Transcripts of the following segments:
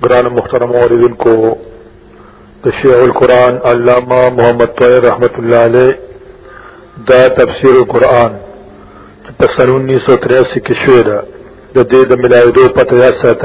گران مخترم عوردن کو تشیع القرآن علامہ محمد طویر رحمت اللہ علیہ دا تفسیر القرآن پسن انیس سو تریاسی کی شعر دا دید ملائی دو پتہ یا ساتھ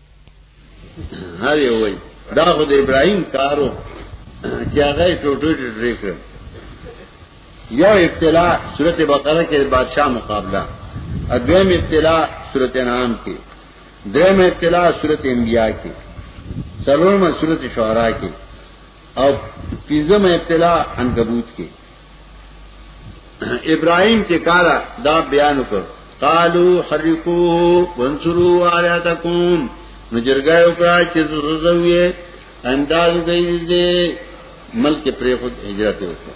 هر یو وای دا خو د ابراهیم کارو چې هغه ټوټو ټوټو کړ یو ابتلا صورت بقره کې بادشاہ مقابله ادویم ابتلا صورت نام کې دریم ابتلا صورت انبیاء کې سلورم صورت شعراء کې او پنځم ابتلا عنکبوت کې ابراهيم چې کارا دا بیان وکړ قالو حرقوه وانصروا آلهتکم نجرګه وکړه چې زوزوي انداز کوي دې ملک پر خود هجرت وکړه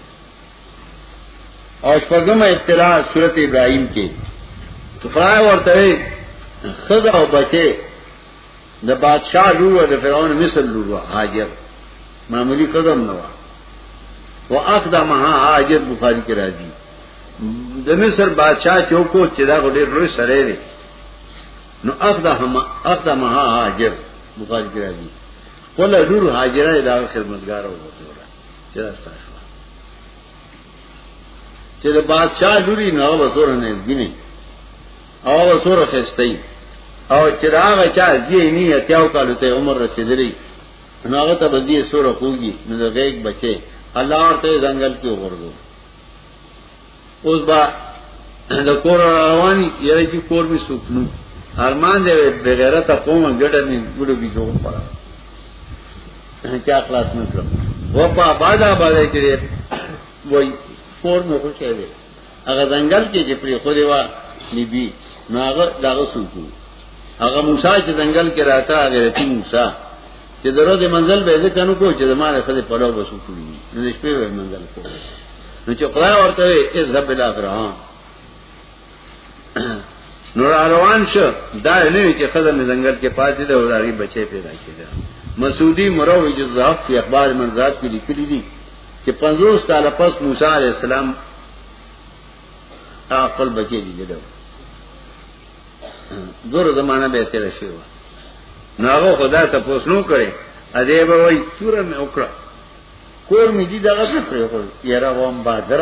او شپږم ابتلا سورت ابراهيم کې تو خدای ورته خدا او بچي د بادشاہ لور د فرعون مصر لور هاجر معمولی قدم نه و او اقدمها هاجر بخاری کې راځي د مصر بادشاہ چوکو چې دا غډې لوی سره دی نو اقدمها اقدمها هاجر بخاری کې راځي خپل لور هاجره دا خدمتګار و وته چې دا ستاسو چې د بادشاہ لوري نه وسور نه ځګنی او سور خستای او چې دا هغه چا ذهني اتیاو کالو ته عمر رسیدلی نو هغه ته بدی سور خوږي نو دا غیګ بچي الله ورته ځنګل کې وګورځو اوس با د کور روان یې چې کور می سکنو ارمان دې بغیرت قوم ګډه نه ګډو بي جوړ پړه چا خلاص نه کړم و په آباد آباد کې وای کور مې خوشاله هغه ځنګل کې چې پرې خو دی وا نبی نو هغه داغه سوچو هغه موسی چې ځنګل کې راته هغه رتی موسی چې درو دې منزل به ځکه نو کو چې زماره خدای په لور وسو کړی نو شپې به منزل کو نو چې خدای ورته یې ذهب الی فرعون نو روان شو دا نه چې خدای مې ځنګل کې پاتې ده او داغي بچي پیدا کړي مسعودی مروج ذهب په اخبار منزات کې لیکلي دي چې 50 کال پس موسی علی السلام خپل بچی لیدل دور زمانہ به تیر شي و نو هغه خدا ته پوښتنه کړي ا دې به وای تور مې وکړه کور مې دي دغه څه پرې خو یاره وام بازار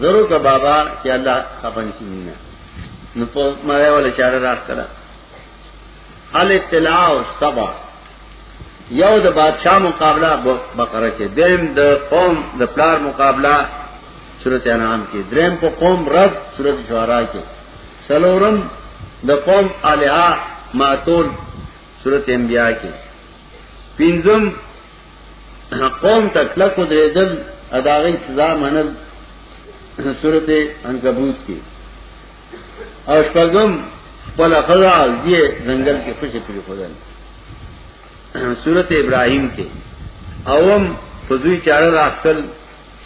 زرو کا بابا چې الله خپن شي نه نو په مړای ولا چاره راځلا ال اطلاع سبا یو د بادشاہ مقابله بقره کې دیم د قوم د پلار مقابله سورته انعام کې دریم په قوم رد سورته شعرا کې سلورم د قوم الها ماتول سورته انبیاء کې پنځم قوم تکلک درېدل اداغي سزا منل صورت انکبوت کې او شپږم خپل خزا زی ځنګل کې خوشې پری خدای صورت ابراهيم کې اوم فضوی چاره راخل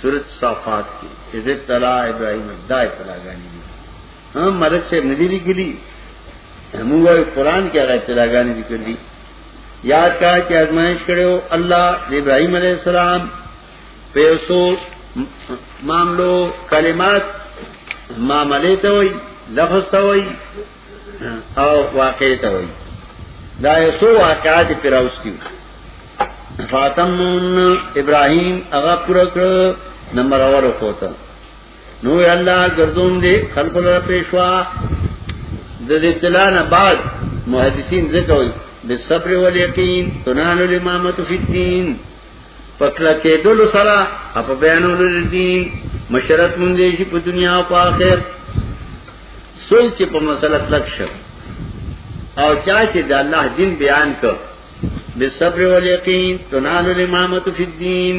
صورت صافات کې اذ تلا ابراهيم دای پلاګانی دي هم مدد سے ندی لري موږ قرآن کې هغه پلاګانی ذکر دي یاد کا چې ازمایش کړو الله د ابراهیم علی السلام په اوسو معاملو کلمات معاملې ته وای لفظ ته وای او واقع ته وای دا یو څو واقعات پر اوستي فاطمه ابراهیم هغه پر کړ نمبر اور کوته نو الله ګردون دې خلق له پېښوا د دې تلان بعد محدثین ذکر وي بالصبر واليقين تنال الامامه في الدين پکلا کې دل سره اپ بیانول دي مشرت مونږ دې شي په دنیا او په آخر سول چې په مسله تلک شو او چا چې د الله دین بیان کړ بالصبر واليقين تنال الامامه في الدين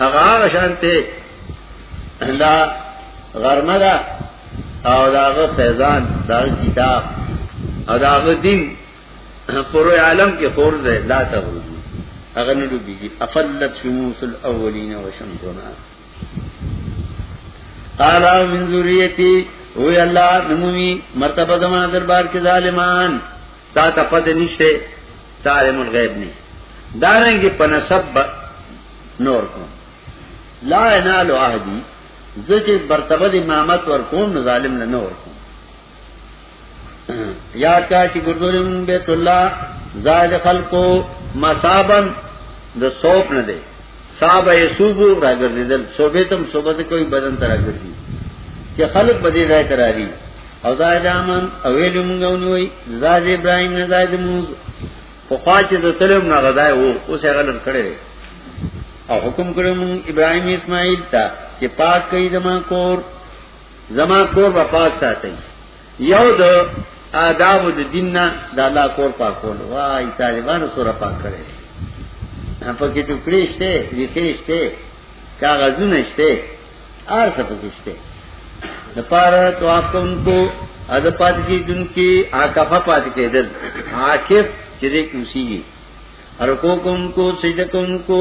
هغه هغه شانته دا غرمه دا او داغه فیضان دا کتاب او داغه دین پر عالم کې خور ده لا ته ورځي هغه نه ډوبېږي افلت شموس الاولین وشمسنا قال من ذریتی هو الله نمومی مرتبه زمان دربار کې ظالمان تا ته پته نشته تعلم الغیب نه دارنګ په نسب نور کوم لا ینال عهدی زکه مرتبه د امامت ور کوم نو ظالم نه نور کوم یا کا چې ګردورم بیت الله زائد خلقو مصابن د سوپ نه دی صاحب یسوبو راګرځیدل صوبې تم صوبته کوئی بدن تراګرځي چې خلق بدی راځي او دا دامن او ویلو مونږ ونوي زاد ابراهيم نه زاد موز په خواچ د تلم نه غدای وو اوس هغه لر کړي او حکم کړو مونږ ابراهيم اسماعیل ته چې پاک کړي زما کور زما کور په پاک ساتي یو د آداب د دین نه د الله کور پاک کول وای طالبانو سره پاک کړي په کې ټوکړې شته ریخې شته کاغذونه شته ار څه پکشته د پاره طواف کوونکو ا د پات کی دن کی عاکفه پات کېدل عاکف چې دې کوسیږي رکو کوم کو سجده کوم کو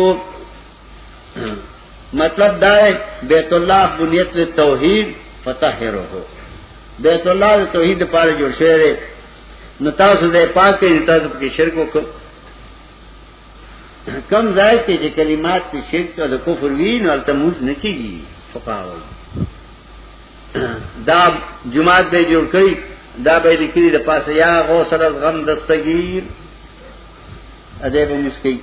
مطلب دا ہے بیت اللہ بنیت توحید فتح رہو بیت اللہ توحید پارے جو شعر ہے نتاس دے پاک کے نتاس کے شرک کو کم ځای کې چې کلمات کې شرک او د کفر وی نو البته موږ نه کیږي فقاوي دا جماعت به جوړ کړي دا به لیکلي د پاسه یا غوسل از غم دستگیر اده به مسکی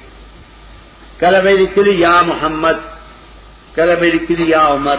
کله به لیکلي یا محمد کله به لیکلي یا عمر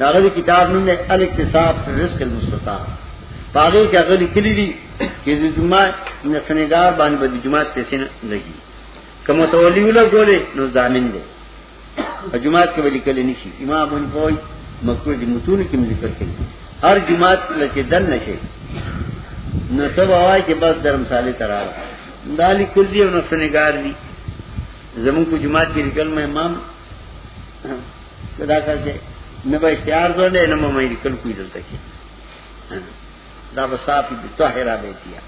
داغه دی کتاب نوم دی الاقتصاد فی الرزق المستطاع پاره کې هغه لیکلي دي چې د جمعه نه سنگار باندې به د جمعه پیسې نه لګي کوم تولی ولا ګولې نو ضامن دی په جمعه کې ولي کله نشي امام بن کوی مکروه دي متون کې ذکر کوي هر جمعه لکه دن نشي نو سب وای چې بس درم سالي تراله دالی کلی او نو سنگار دي زمون کو جمعه کې لیکل مې امام دا کار چې نه به اختیار زولې نه مې لیکل کوی دلته کې دا به صافي به طاهرا به کیه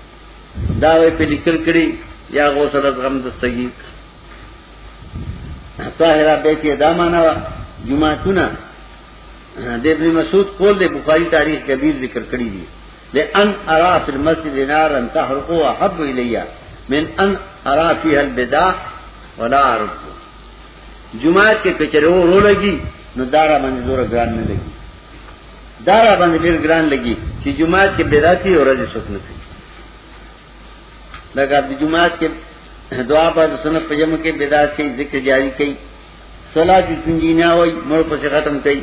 دا وی په لیکل کړي یا غوسل از غم دستگی طاهرہ بیتی ادا مانا جماعتونا دے ابن مسعود قول دے بخاری تاریخ کبیر ذکر کری دی لے ان ارا فی المسجد نارا تحرقو احب الیہ من ان ارا فیها البداع ولا عرب جماعت کې کچره ورو لګي نو دارا باندې زور ګران نه لګي دارا باندې ډیر ګران لګي چې جماعت کې بدعتي او رضی سوک نه کوي لکه د جماعت کې دعا په سنت پجم کې بدعت کې ذکر جاری کوي صلات جنجینا وای مړ په ختم کوي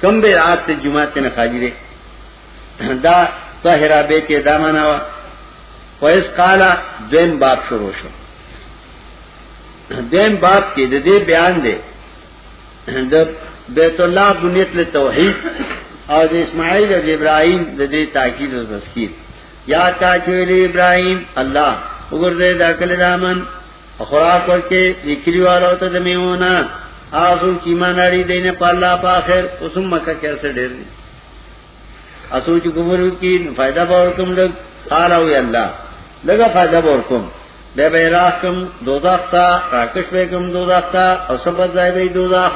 کم بدعت ته جماعت نه خالی دي دا طاهرہ بیت کې دا معنا وا ویس قالا دویم باب شروع شو دویم باب کې د دې بیان دی د بیت الله بنیت له توحید او د اسماعیل او ابراهیم د دې تاکید او تذکیر یا تاکید ابراهیم الله وګورئ دا کله دامن خوراک ورکه ذکری والو ته زميونه آزو کی مان اړي دینه په الله په اخر اوسم مکه کې سره ډېر دي اسو چې کفر وکي نو فائدہ به ورکم لګ قال او الله لګه فائدہ به ورکم به به راکم دوزخ تا راکش به کوم دوزخ تا او سبد ځای به دوزخ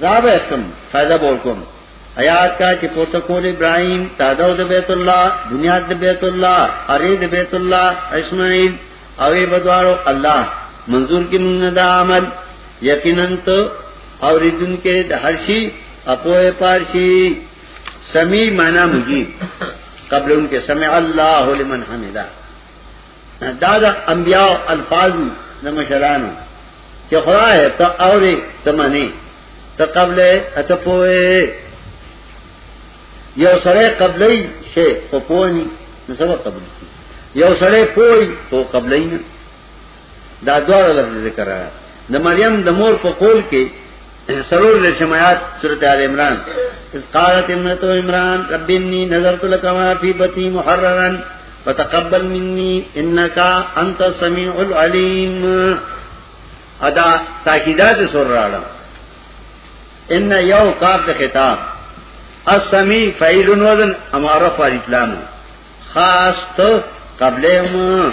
دا به کوم فائدہ به ورکم حیات کا چې پورته کول ابراهيم تادو د بیت الله بنیاد د بیت الله اره د بیت الله اسماعیل اوی بدوارو الله منظور کی منگ دا عمل یقینا تو اوریدن کے دا حرشی اپوئے پارشی سمیع مانا مجیب قبل ان کے سمع اللہ لمن حمدہ دا دا انبیاء الفاظ دا مشرانو کہ خدا ہے تا اوری تمنی تا قبل ہے اتا پوئے یو سړی قبلې شي خو پونی نو سبا قبل کی یو سړی پوي خو قبلې نه دا دوه لفظ ذکر را د مریم د مور په قول کې سرور له شمایات سورته ال عمران اس قالت امته عمران رب انی نظرت لك ما فی بطنی محررا فتقبل مني انك انت السميع العليم ادا تاکیدات سور راړم ان یو کاف د خطاب السمی فعیل وزن اماره فاعل اطلام خاص ته قبلهم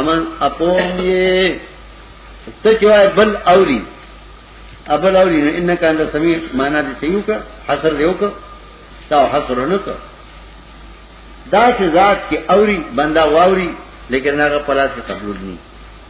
امن اپوم یې ته جوای بل اوری ابل اوری نو انک انت سمیع معنا دې سیو کا حصر دیو کا تا حصر نه کا دا چې ذات کې اوری بندا واوري لیکن هغه پلاس کې قبول نه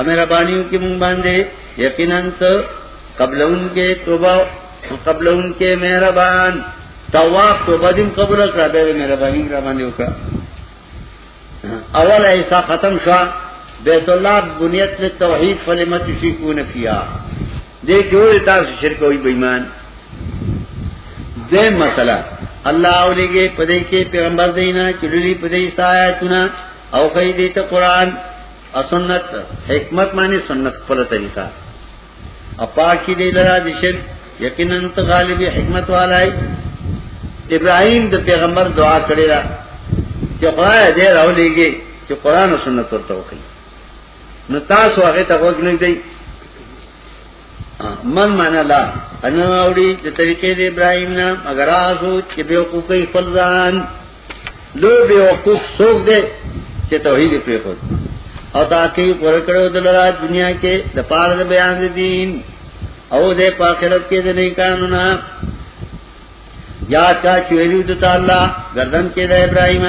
امربانیو کې مونږ باندې یقینا ته قبل ان کې توبه قبل ان کې مهربان تواب توبه دې قبول کړه به مهرباني را باندې وکړه اول ایسا ختم شو بیت الله بنیت له توحید فلم تشکون فیا دې کې وې تاسو شرک وي بېمان دې مسله الله اولېږي پدې کې پیغمبر دینا چړلې پدې سایتونه او خی دې ته قران او سنت حکمت معنی سنت خپل طریقہ اپاکی دې لرا د شرک یقینا ته غالب حکمت والای ابراهیم د پیغمبر دعا کړی را چې خدای دې راولېږي چې قران او سنت ورته وکړي نو تاسو هغه ته وګنګ دی من معنا لا انا اوړي د طریقې د ابراهیم نه اگر تاسو چې به وقوفي خپل ځان لو بے وقوف سوک دے چه توحید پری خود او تاکی پورا کرو دلرا دنیا کے دپار دا بیان دا دین او دے پاکرت کے دنے کانونا یاد کا چویلیو دتا اللہ گردن کے دا ابراہیم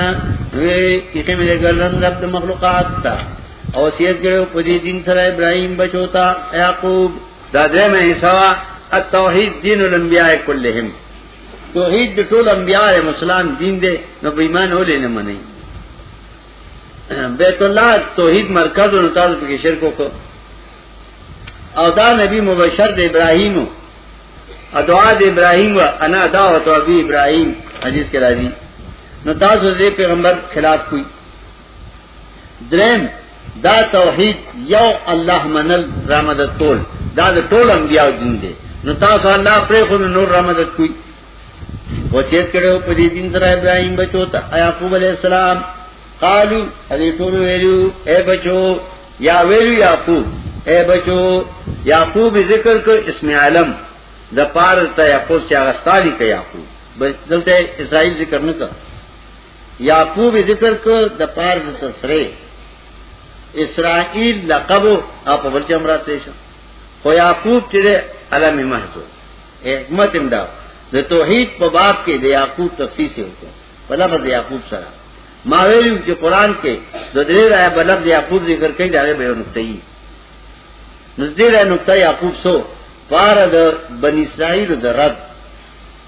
نوے کسی میں دے گردن رب دا مخلوقات تا او سیت کرو پدی دین سر ابراہیم بچوتا یعقوب دا دے میں حصہ التوحید دین الانبیاء کلہم توحید د ټول انبیاء علیهم السلام دین دی نو په ایمان ولې نه منئ بیت الله توحید مرکز او تاسو په شرک وکړو او دا نبی مبشر د ابراهیم او دعا د ابراهیم و انا دعوت ابي ابراهیم حدیث کې راځي نو تاسو دې پیغمبر خلاف کوئ درم دا توحید یو الله منل رامدد کول دا د ټول انبیاء دین دی نو تاسو الله پرې خو نور رامدد کوي وصیت کړو په دې دین سره ابراهیم بچو ته یعقوب علی السلام قالو دې ټول ویلو اے بچو یا ویلو یعقوب اے بچو یعقوب ذکر کړ اسم عالم د پار ته یعقوب چې هغه ستالي کوي یعقوب بس دلته اسرائیل ذکر نه کړ یعقوب ذکر کو د پارز تسری اسرائیل لقب او په بل کې امرات شو خو یعقوب چې علم محضو حکمت امدا د توحید په باب کې د یعقوب تخصیص وکړ په لفظ یعقوب سره ما ویلو چې قران کې د درې راي په لفظ یعقوب ذکر کوي دا به یو نقطه یي نو دې راي نقطه یعقوب سو پار د بنی اسرائیل د رد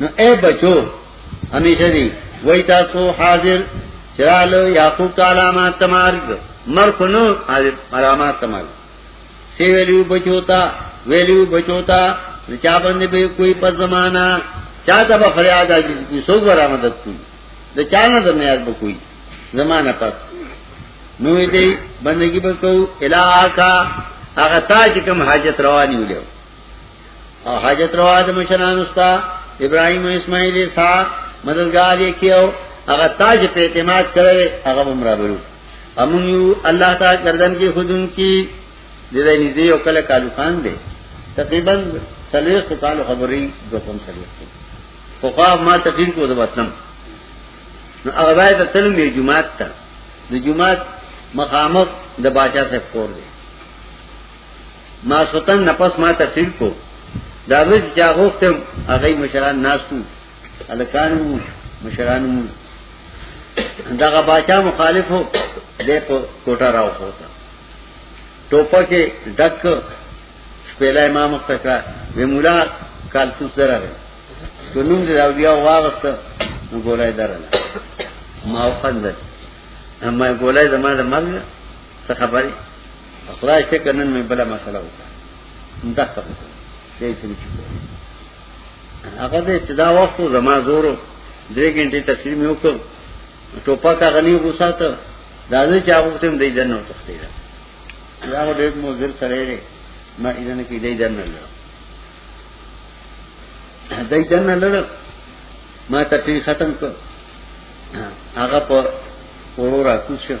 نو اے بچو همیشه دی وای تاسو حاضر چرال یعقوب تعالی ما تمارګ مر کو نو علامات تمارګ سی ویلیو بچو تا ویلیو بچو تا چا باندې به کوئی په زمانہ چا ته به فریاد اږي کی سوګ ورا مدد کوي د چا نه د نیاز به کوئی زمانہ پس نو دې بندگی به کو الہ کا هغه تا چې کوم حاجت رواني ولیو او حاجت روا د مشرانو ستا ابراهيم او اسماعيل اسحاق مددگار یې کیو هغه تاج په اعتماد کړی هغه عمره برو امون یو الله تعالی گردن کې خودن کی د دې نږدې یو کله کالو خان دی تقریبا سلوي قطال خبري د کوم سلوي فقا ما تقریر کو د وطن نو هغه ځای ته تلم یو جمعات ته د جمعات مخامخ د باچا صاحب کور دی ما سوتن نفس ما تفسیر کو دا ورځ چې هغه وخت هغه مشران ناسو الکانو مشران دغه باچا مخالفو د کوټه راو کوتا ټوپه کې ډک شپېلا امام تکا وی مولا کال څو سره وی ته نوم دې راو بیا واغسته نو ګولای درنه ما وخندل اما ګولای زمانه مرګ څه خبرې خدای فکر نن مې بل مسله وکړه دا څه دې څه چې هغه دې ابتدا وخت زما زور درې غنټې تفسیر مې وکړ ټوپا کا غنی وساته دا دې چې هغه تم دې جنو تختې دا دا ډېر مو زر سره لري ما اذن کې دې جنو لرو دې جنو لرو ما ته ختم کړ هغه په ورو را کوشش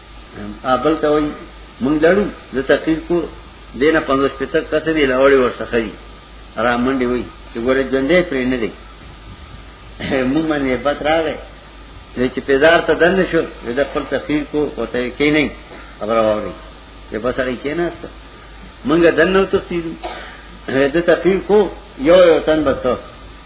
ابل ته وای مونږ لړو د تقریر کو دینه 15 پته کسه دی لاوړې ورسخه دی را منډي وای چې ګوره ژوندې پرې نه دی مونږ باندې بد راغې چې پیدار ته دن شو د خپل تقریر کو وته کې نه خبر ووري چې بس اړې کې نه است مونږ دنه تختیدو د تقریر کو یو یو تن بسو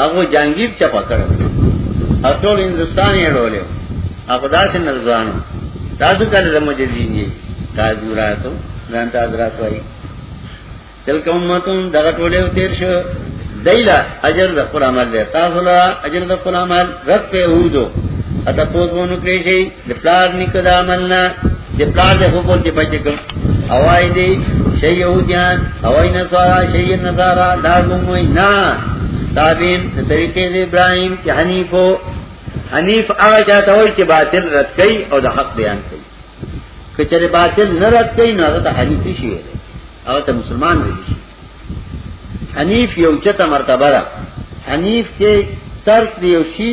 هغه جنگیر چا پکړ او ټول هندستان یې ډولې هغه داسې نرځانو تاسو کله د مجدین یې تاسو راتو ځان تاسو راتو وایي تلک امتون دغه ټوله تیر شو دایلا اجر د خپل عمل دی تاسو لا اجر د خپل عمل رب په هودو اته پوزونه کړی شي د پلار نکد عملنا د پلار د حکم دی بچ کوم اوای دی شی یهودیان اوای نصارا شی نصارا دا کوم وای نه تابین د طریقې د ابراهیم چې حنیفو حنیف هغه چاته وای چې باطل رد کړي او د حق بیان کړي کچره باطل نه رد کړي نو هغه ته حنیف شي وي هغه ته مسلمان وي شي حنیف یو چته مرتبه ده حنیف کې ترک دی یو شی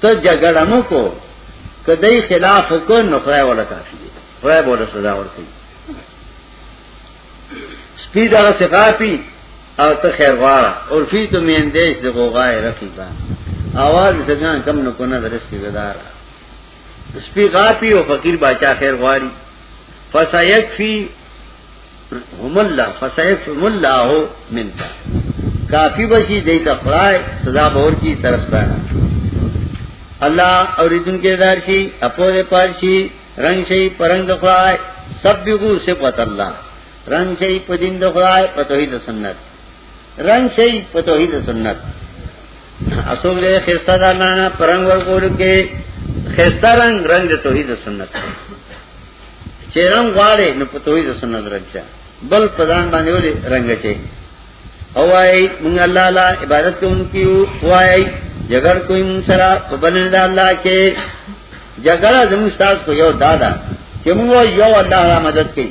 ته جګړه مو کو کدی خلاف کو نو خدای ولا کافی دی خدای بوله سزا ورکړي سپی دا سقافی او ته خیر غواړه او فی تو مین دیش د غوغای رقیبا اواز څنګه کم نو کو نه درس کی ودار سپی غاپی او فقیر باچا خیر غواړي فسایک فی هم الله فسيف هم الله من کافی بشی دیتا خدای سزا بور کی طرف سے اللہ اور ادن کے دار شی اپو دے پار شی رنگ شی پرنگ دخلائے سب بگو صفت اللہ رنگ شی پدین دخلائے پتوحید سنت رنگ شئی پا توحید سنت اصول دے خیستہ دا نانا پرنگ ورکولو کے خیستہ رنگ رنگ دے توحید سنت چه رنگ غاڑے نو پا توحید سنت رنگ شا بل پدان باندې ولې رنگ چي او وايي مونږ الله لا عبادت کوونکیو وايي جګړ کوي مونږ سره په بل نه الله کې جګړه زموږ تاسو کو یو دادا چې موږ یو الله را مدد کوي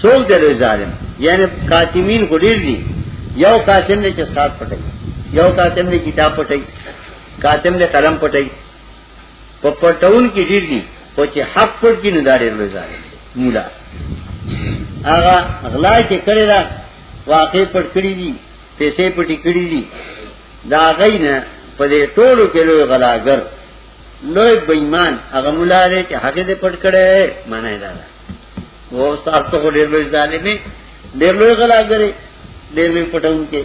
سوک دے لوی ظالم یعنی قاتمین کو دیر دی یو قاتم دے چا سات پٹائی یو قاتم دے کتاب پٹائی قاتم دے قلم پٹائی پا پٹاون کی دیر دی خو چې حق پټ کی نه داري لوی ظالم مولا هغه غلا چې کړی دا واقع پټ کړی دي پیسې پټی کړی دي دا غینه په دې ټولو کې لوی غلاګر لوی بېمان هغه مولا دې چې هغه دې پټ کړي معنی دا ده وو استاد ته ډېر لوی ظالمي ډېر لوی غلاګري ډېر لوی پټون کې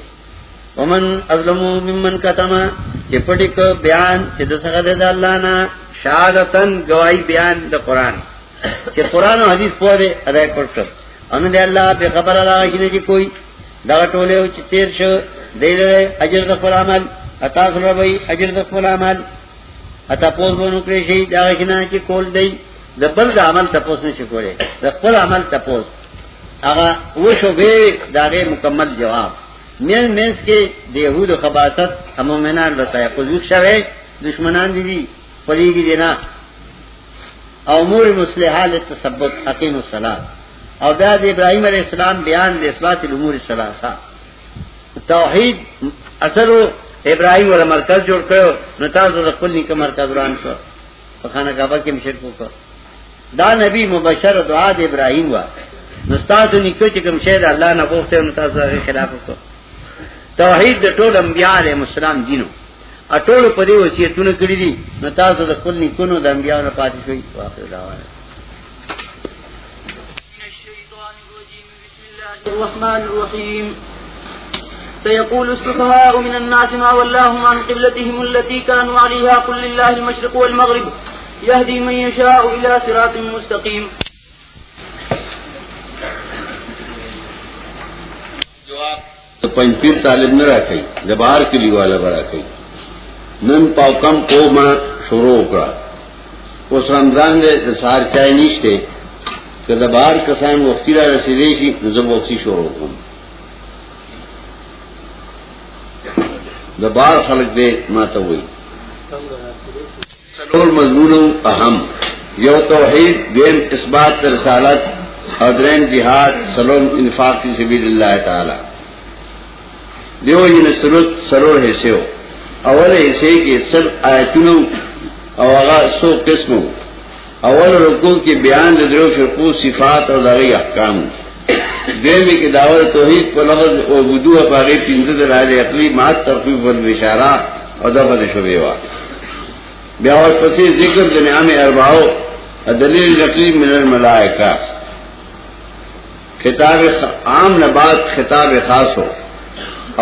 ومن ازلمو ممن کتما چې پټی کو بیان چې د څنګه د الله نه شهادتن گواہی بیان د قران چې قران او حدیث په دې ادا کړ ان دې الله به خبر الله شي چې کوئی دا ټوله چې تیر شو دې اجر د خپل عمل اتا سره وي اجر د خپل عمل اته پوز بونو کړی شي دا شنه چې کول دی د بل د عمل تپوس نشي کولای د خپل عمل تپوس هغه وشو به دا غي مکمل جواب مین مینس کې د يهودو خباثت همومنان رسای خو ځو شوی دشمنان دي دي پریږي دي نه امور مصلحه للتثبت اقیم الصلاه او بیا د ابراهیم علی السلام بیان د اثبات الامور الثلاثه توحید اصل ابراهیم ولا مرکز جوړ کړو نو تاسو د خپل نیکه مرکز روان شو په خانه کعبه کې مشرک وکړ دا نبی مبشر دعا د ابراهیم وا نو تاسو نیکه چې کوم شی د الله نه غوښته نو تاسو هغه خلاف وکړ توحید د ټول انبیاء علیهم السلام دینو اټول په دې وصیتونه کړی دي نو تاسو د خپل نیکونو د انبیاء نه پاتې شئ واخر دعوانا الرحمن الرحيم سيقول السفهاء من الناس ما ولاهم عن قبلتهم التي كانوا عليها قل لله المشرق والمغرب يهدي من يشاء إلى صراط مستقيم جواب ته پنځپیر طالب نه راکې د بهر کې لیواله راکې نن پاو کم کوما شروع کړه اوس رمضان دې د سار چای نشته که د بهر کسان وختي را رسیدې شي نو زه وختي شروع کوم د بهر خلک دې ماته وایي سلور مضمون اهم یو توحید دین اثبات رسالت او درین جهاد سلور انفاق فی سبیل الله تعالی دیو جن سرت سلور حصے ہو اول حصے کے سب آیتنو او هغه سو قسمو اول رکو کې بیان د درو فرقو صفات او دغه احکام دیمه کې داوود توحید په لفظ او وضو په هغه پنځه دلایل عقلی ما تخفیف ول بشارات او دا باندې شوی و بیا ورپسې ذکر د نعمت اربعو دلیل نقلی من الملائکه خطاب عام نه بعد خطاب خاص هو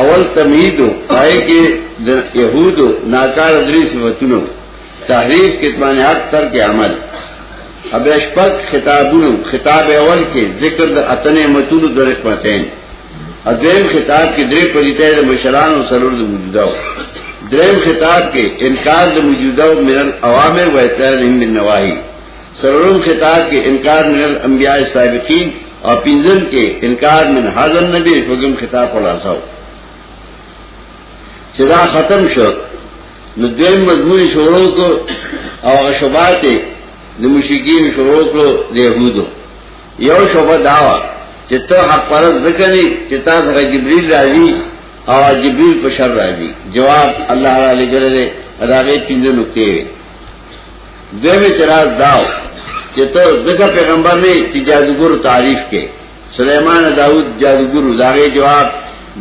اول تمهید پای کې د يهودو ناکار درې صفاتونو تحریف کتمان حق تر کې عمل ابیش پک خطابونو خطاب اول کې ذکر د اتنې متونو د رحمتین اذیم خطاب کې درې پریته د مشران او سرور د موجوداو دریم خطاب کې انکار د موجوداو من الاوامر و اعتراض من نواهی سرورم خطاب کې انکار من الانبیاء السابقین او پنځم کې انکار من حاضر نبی فقم خطاب خلاصو چې دا ختم شو نو دویم مضمون شروع کو او شوبات د مشکین شروع کو د يهودو یو شوبه داوا چې ته حق پر ذکر نه چې تاسو غ جبريل راځي او جبريل په شر راځي جواب الله تعالی ګره دې اداغه پنځه نقطې دویم اعتراض داو چې ته دغه پیغمبر نه چې جادوګر تعریف کې سليمان داوود جادوګر داغه جواب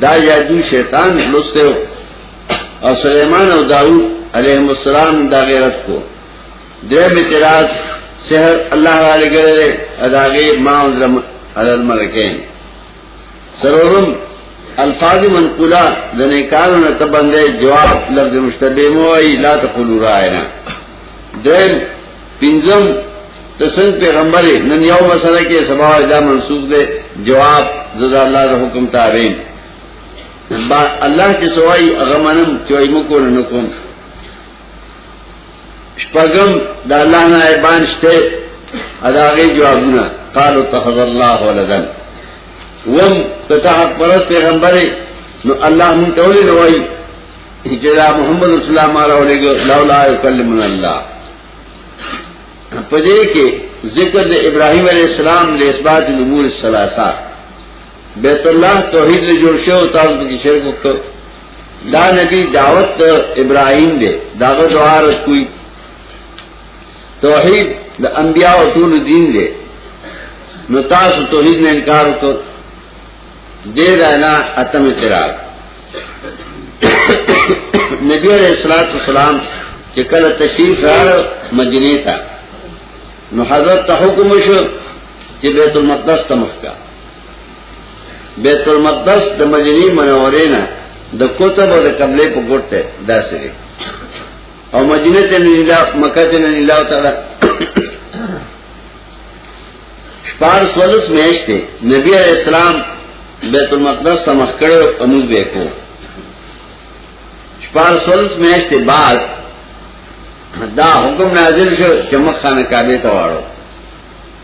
دا جادو شیطان لسته او سليمان او داوود علیهم السلام دا غیرت کو دویم اعتراض سحر الله علیه ګره اداغه ما عذر الملکین سرورم الفاظ منقولا د نیکانو نه ته باندې جواب لفظ مشتبه مو ای لا تقولوا راینا دیم پنځم ته څنګه پیغمبر نن یو مسله کې سبا دا منسوخ دی جواب زدا الله د حکم تابعین با الله چې سوای هغه منم چې ایمو کو نه کوم شپږم د الله نه ایبان شته اداغه جوابونه قالو تخذ الله ولدن وم تتحق پرست پیغمبري نو الله مون ته ولې نو وایي چې دا محمد رسول الله ما راولېګو لولا یکلمن الله پدې کې ذکر د ابراهيم عليه السلام له اثبات الامور الثلاثه بیت الله توحید له جوړ شو تاسو به شرک وکړو دا نبی دعوت ته ابراهیم دی داغه دعا رس کوي توحید د انبیاء او ټول دین دی نو تاسو توحید نه انکار وکړو دې رانا اتم اعتراض نبی علیہ الصلوۃ والسلام چې کله تشریف راړ مدینه ته نو حضرت ته حکم شو چې بیت المقدس ته مخکې بیت المقدس د مدینه منوره نه د کوتب او د قبله په ګټ ته داسې دی او مدینه ته نه لا مکه ته نه لا تعالی شپار سولس میشته نبی علیہ السلام بیت المقدس ته مخ کړو اموز به کو شپار سولس میشته بعد دا حکم نازل شو چې مخ خانه کعبه ته واړو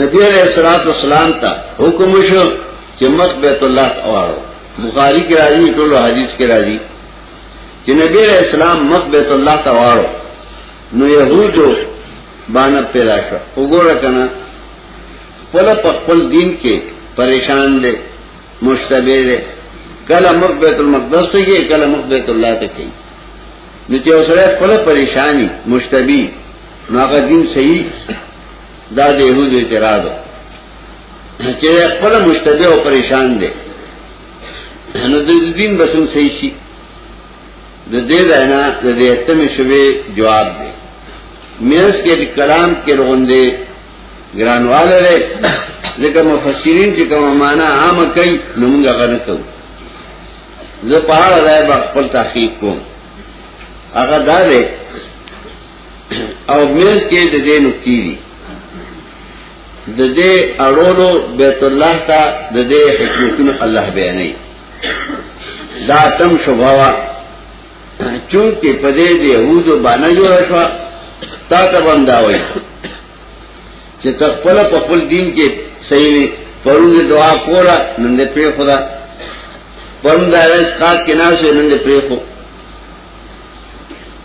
نبی علیہ الصلوۃ والسلام ته حکم شو چې مخ بیت الله اواړو بخاری کې راځي ټول حدیث کې راځي چې نبی علیہ السلام مخ بیت الله ته اواړو نو يهودو باندې پیدا شو وګوره کنه خپل په خپل دین کې پریشان دي مشتبه دي کله مخ بیت المقدس ته کې کله مخ بیت الله ته کې نو چې اوسره خپل پریشانی مشتبه نو هغه دین صحیح دا د يهودو اعتراض چې خپل مشتبه او پریشان دي نو د دین بسم صحیح شي د دې رانه د دې اتمه شوی جواب دی میرس کې کلام کې روندې ګرانواله لري لکه مفسرین چې کومه معنا عام کوي نو موږ غره کوو زه په هغه ځای خپل تحقیق کوم هغه دا دی او میز کې د دې نقطې دي د دې اړولو بیت الله ته د دې حکمتونه الله بیانې دا تم شوبوا چونکه په دې د يهودو باندې جوړ شو تا ته بندا وای چې تخپل په خپل دین کې صحیح نه پرون دعا کوله نن دې په خدا پرون دا رس کا کې ناز نن دې په خدا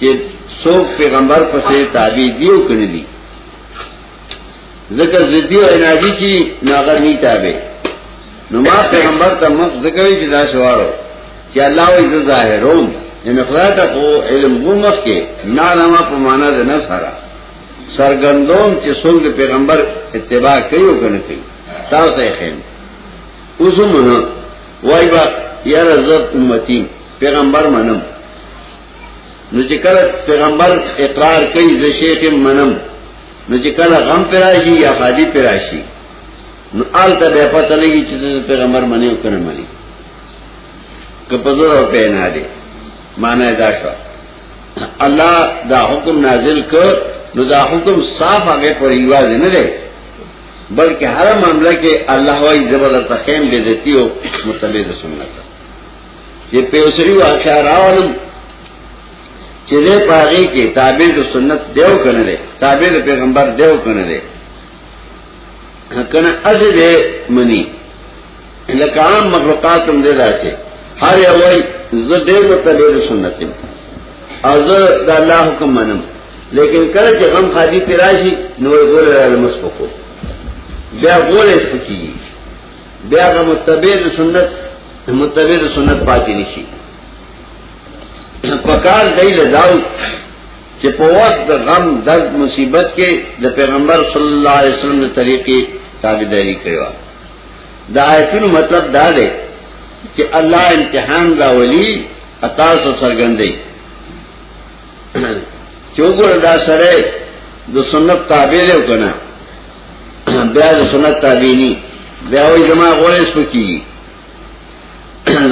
چې څوک پیغمبر پسې تابع دی او کنه دي ذکر زدی او اناجی کی ناغر نی تابع نو ما پیغمبر ته مخ ذکر چې دا شوارو چې الله او عزت ظاهروم ان خدای ته کو علم ومخ کې نارما په معنا ده نه سره سرګندوم چې څوک پیغمبر اتباع کوي او کنه کوي تاسو یې خیم اوسمه وای با یاره زب امتی پیغمبر منم نو چې کله پیغمبر اقرار کوي زه شیخ منم نو چې کله غم پراشي یا خادي پراشي نو آلته به پته لګي چې پیغمبر منی او کنه منی که په زور په نه دی معنی دا شو الله دا حکم نازل ک نو دا حکم صاف هغه پر ایواز نه دی بلکې هر معاملې کې الله وايي زبردست خیم بيزتي او متبد سنت چې په سری واقع راولم چې دې پاره کې تابع د سنت دیو کنه دی تابع د پیغمبر دیو کنه دی کنه از دې منی لکه عام مخلوقات هم دې راځي هر یو وای زه دې متبع سنت یم او زه د الله حکم منم لیکن کله چې غم خادي پیراشي نو ګور له مسپکو بیا ګور اسپکی بیا غو متبع د سنت متبع د سنت پاتې نشي پکار دی له داو چې په وخت د غم درد مصیبت کې د پیغمبر صلی الله علیه وسلم د طریقې تابعداري کوي دا آیتونو مطلب دا دی چې الله امتحان راولي عطا سره سرګندې چوغور دا سره د سنت تابع له کنه بیا د سنت تابعینی بیا وای زما غول اس پکی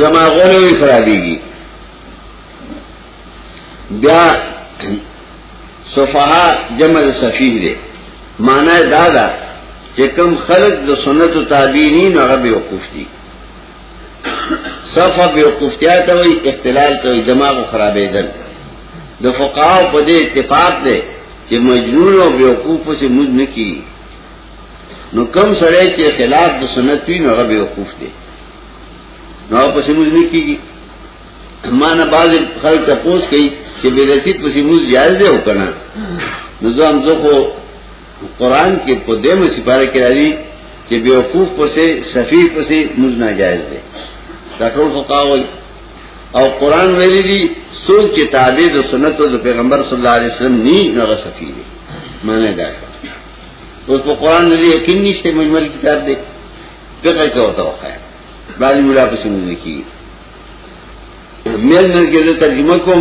زما غول وی خرابېږي بیا صفحه جمع صفیح دی معنی دا ده چې کم خلق د سنت تابعین هغه به وقوف دي صفا به وقفتیا ته وی اختلال ته دماغ خرابېدل د فقاو په دې اتفاق دی چې مجنون او بیوقوف سي موږ نه کی نو کم سره چې خلاف د سنت وی نو هغه بیوقوف دی نو په سي موږ نه کیږي مانا بعض خلک تاسو کوي چې بیرتی په سي موږ جایز دی او کنه نو ځم زه خو قرآن کې په دې مسپاره کې راځي چې بیوقوف پسې سفیر پسې موږ ناجایز دي دا ټول فقاوی او قرآن ویلي دي څوک چې تابع د سنت او د پیغمبر صلی الله علیه وسلم ني نو هغه سفیر دي معنی دا اوس په قرآن دې یقین نشته مجمل کتاب دې دغه څه وته وخایا باندې مولا پسې موږ کی مېل نه کې ترجمه کوم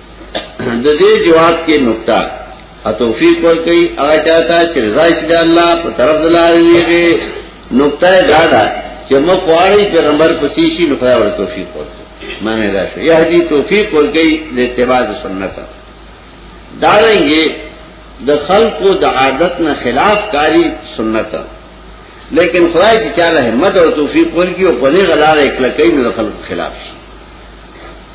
د دې جواب کې نقطه ا توفیق ور کوي هغه چاته چې رضا شي د الله په طرف د لاریږي نقطه دا ده چې موږ غواړي چې نمبر پسې شي نو خدای ورته توفیق ورکړي معنی دا شو یا دې توفیق ور کوي د اتباع سنت دا رنګي د خلقو د عادت نه خلاف کاری سنت لیکن خدای چې چاله همت او توفیق ورکړي او په دې غلاره کلکې نو خلقو خلاف شي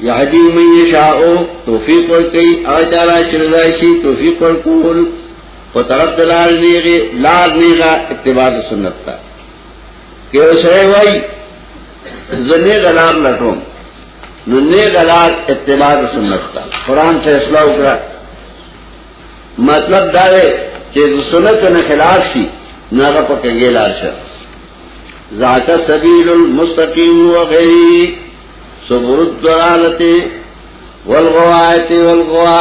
یهدی من یشاء توفیق ورکړي او تعالی چرای شي توفیق ورکول په طرف دلال نیغه لار نیغه اتباع سنت تا کې سره وای زنه غلار لټوم نو نه غلار اتباع سنت تا قران فیصله وکړه مطلب دا دی چې سنت نه خلاف شي نه په کې لار شه ذاک سبیل المستقیم وغیری صبر الدلالت والغوایت والغوا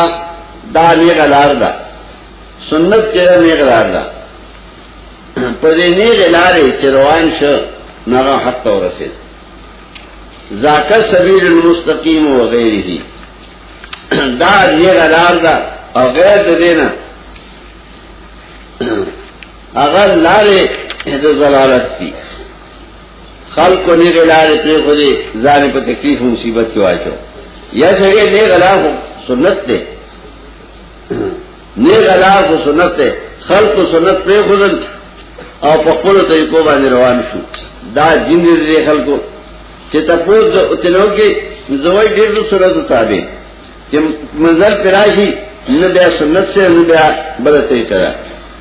دا نیغ لار دا سنت چرا نیغ لار دا پدی نیغ لاری چه روان شو نغا حق تو رسید ذاک سبیل المستقیم وغیری دا نیغ لار دا او غیر دا دینا هغه لارې د زلالت دي خلق نه غلارې پرې خو دې ځان په تکلیف او مصیبت کې واچو یا سړی نه غلا خو سنت ده نه غلا خو سنت ده خلق سنت پرې خو او په خپل طریقو باندې روان شو دا دین دې خلکو چې تاسو د اتلو کې زوی ډېر سره تابع چې منزل پراشي نه بیا سنت سے نه بیا بل طریقه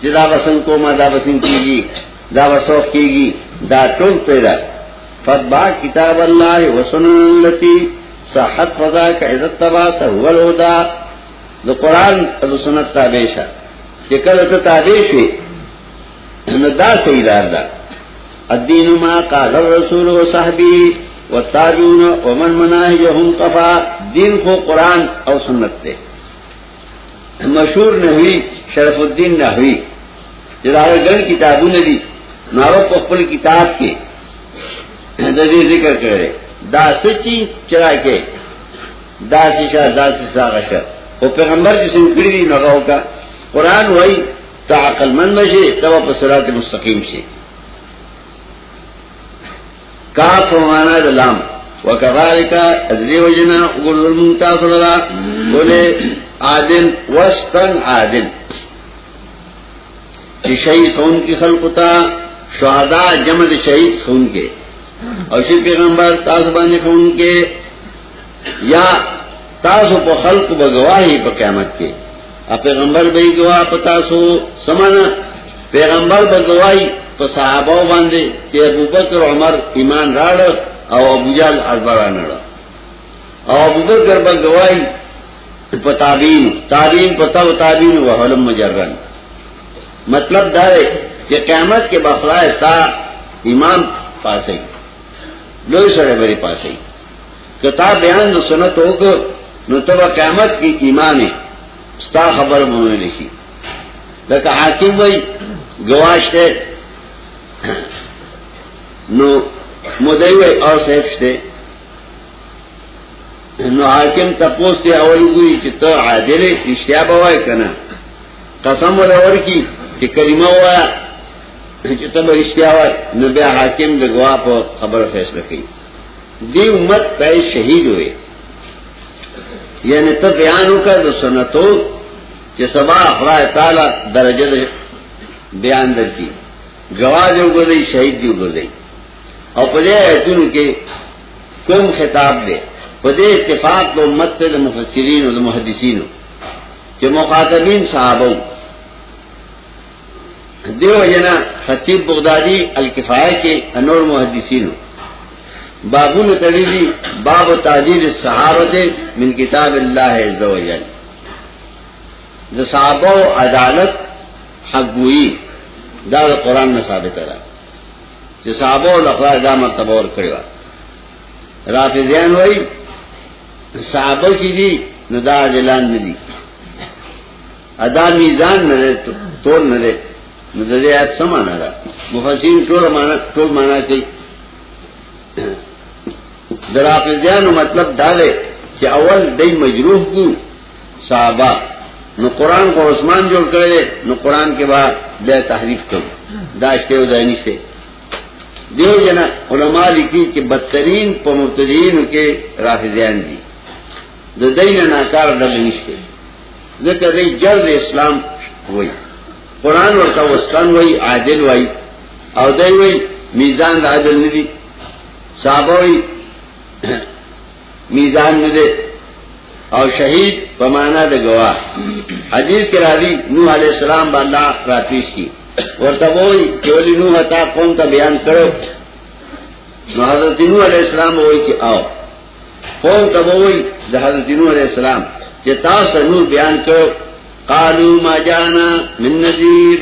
چې دا بسن کومه دا بسن کیږي دا وسوخ کیږي دا ټول پیدا فبا کتاب الله وسنن التي صحت فضا کا عزت تبا ته هو الهدى د قران او سنت تابع شه چې کله ته تابع شي نو دا صحیح لار ده الدين ما قال الرسول وصحبه والتابعون ومن مناهجهم قفا دین خو قران او سنت ته مشهور نحوی شرف الدین نحوی جلاله ګڼ کتابونه دي نو په خپل کتاب کې د دې ذکر کړی دا سچي چرا کې دا سچا دا سچا غشه او پیغمبر چې څنګه کړی دی نو هغه کا قران وای تعقل من مشه تبا په صراط مستقیم شي کاف په معنا د لام وکذالک ازلی وجنا وګورل مون تاسو لرا بوله عادل وسطن عادل چې شهید خون کی خلق تا شهدا جمع د شهید خون کې او چې پیغمبر تاسو باندې خون کې یا تاسو په خلق بغواهی په قیامت کې ا پیغمبر به گواه پتا سو سمانا پیغمبر به گواہی په صحابه باندې چې ابوبکر عمر ایمان راړ او ابو جال ازبران راړ او ابوبکر به گواہی په تابعین تابعین په تاب تابعین وهلم مجرن مطلب دا دی چې قیامت کې بخلای تا امام پاسي لوی سره بری پاسي کتا بیان د سنت وک نو تبا قیامت کی ایمان ستا خبر مونږ نه کی لکه حاکم وای گواش ته نو مدعی وای او صاحب شته نو حاکم تپوس ته اول وی چې ته عادل اشتیا بوای کنه قسم ولور کی چې کلمه وای چې ته به اشتیا وای نو بیا حاکم د گواه په خبر فیصله کوي دی امت ته شهید وې یعنی ته بیان وکړ د سنتو چې سبا خدای تعالی درجه دې بیان درکې جواز وګورئ شهید دی وګورئ او په دې ایتونو کې کوم خطاب دی په دې اتفاق د امت ته د مفسرین او د محدثینو چې مخاطبین صحابه دیو جنا خطیب بغدادی الکفایه کې انور محدثینو بابونه تړلي باب تعدیل الصحابه من کتاب الله عز وجل د صحابه او عدالت حقوی دا قرآن نه ثابت ده چې صحابه او لخوا دا مرتبه ور کړی و رافضیان وای صحابه چې دي نو دا ځلان نه دي ادا میزان نه لري تول نه لري نو د دې آیت سمانه ده مفسرین ټول معنا ټول معنا کوي درافضیانو مطلب دا دی چې اول دای مجروح کو صحابه نو قران کو عثمان جوړ کړي نو قران کې بعد د تحریف کړ دا شته او دانی سه دیو جنا علما لیکي چې بدترین په مبتدیینو کې رافضیان دي د دین نه کار ډول نشته ځکه دې جلد اسلام وای قران ورته وسکان وای عادل وای او دای وای میزان د عادل نه دی صحابه وای میزان نه دی او شهید په معنا د گواه حدیث کې راځي نوح علی السلام باندې راتویش کی ورته وای چې ولې نوح تا قوم ته بیان کړو نو حضرت نوح علی السلام وای چې آو قوم ته وای د حضرت نوح علیہ السلام چې تاسو نور بیان کو قالو ما جانا من نذیر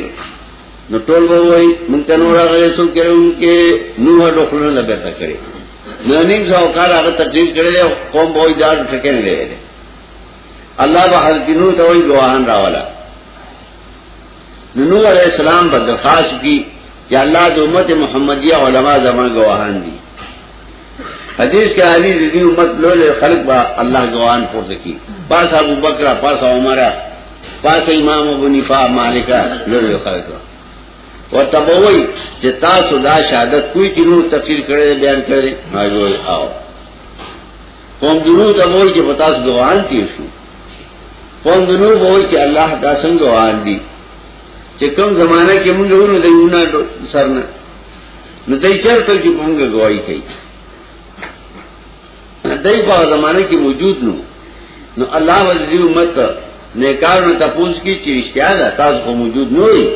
نو ټول وای مونږ ته نور هغه څو کړون کې نوح ډوخلو نه بیرته کړی نو نیم ځو کال هغه تقریر کړی قوم وای دار ټکه نه لري الله به حضرت نوح ته وای ګواهان راواله نوح علیہ السلام بدرخواست کی یا اللہ دو امت محمدیہ علماء زمان گواہان دی حدیث کې علی دې امت لول خلق با الله جوان پورته کی پاس ابو بکر پاس عمر پاس امام ابو نفا مالک لول خلق وتبوي چې تاسو دا شهادت کوی چې نو تفسیر کړي بیان کړي ماجول آو قوم دنو تبوي چې پتا سو دوان تیر شو قوم دنو وای چې الله دا څنګه وان دي چې کوم زمانہ کې موږ ورو دیونه سرنه نو دای چرته چې مونږه گواہی کوي دای په زمانه کې موجود نو نو الله ولذي امت نه کارونه تاسو کی چې اشتیا ده تاسو خو موجود نه وي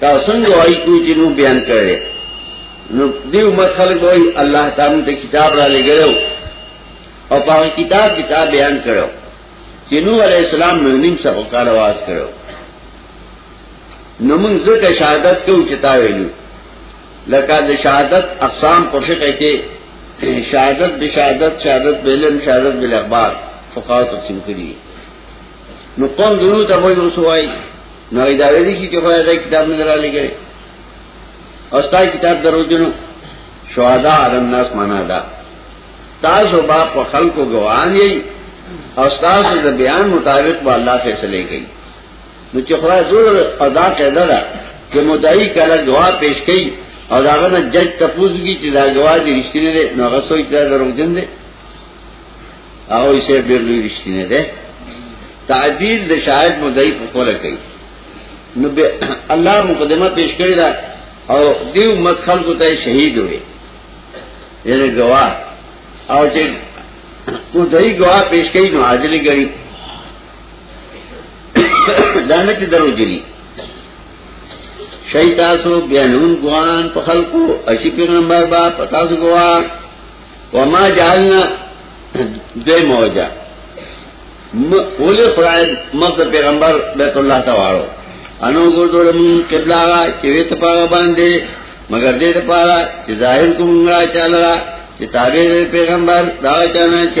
تاسو څنګه وایي کوی چې نو بیان کړي نو دې امت خلک وایي الله تعالی ته کتاب را لګیو او په کتاب کتاب بیان کړو چې نو علی السلام نو نیم څه وکړ واس کړو نو موږ ځکه شهادت کوو چې تا ویلو لکه د شهادت اقسام په فقه کې شهادت به شهادت شهادت به علم شهادت به اخبار فقاو تقسیم کړي نو قوم ضرور ته وایي وسوای نو دا ویل شي چې خدای دا کتاب نه درالې کړي او ستا کتاب دروځنو شهدا عالم ناس معنا دا تاسو با په خلکو ګوان یې او تاسو د بیان مطابق به الله فیصله کوي نو چې خدای زور ادا کړه دا چې مدعی کله دعا پیش کړي او داغه نه جج تپوزږي چې دا غوا دي رښتینه ده نو هغه سوچ دا دروغجن ده او یې سره ډېر لوی رښتینه ده تعدیل د شاهد مدعی په کوله کوي نو به الله مقدمه پیش کړی دا او دیو مت خلکو ته شهید وي یعنی غوا او چې مدعی غوا پیش کړي نو عادل غریب دانه چې درو جلی شي تاسو بیانون ګوان په خلقو اشي پیغمبر با پتا سو ګوا وما جعلنا دې موجا اول خدای مخ پیغمبر بیت الله تعالی انو ګردول مون قبله وا چې وې ته پاغه باندې مگر دې لپاره چې ظاهر کوم را چاله چې تابع پیغمبر دا چانه چې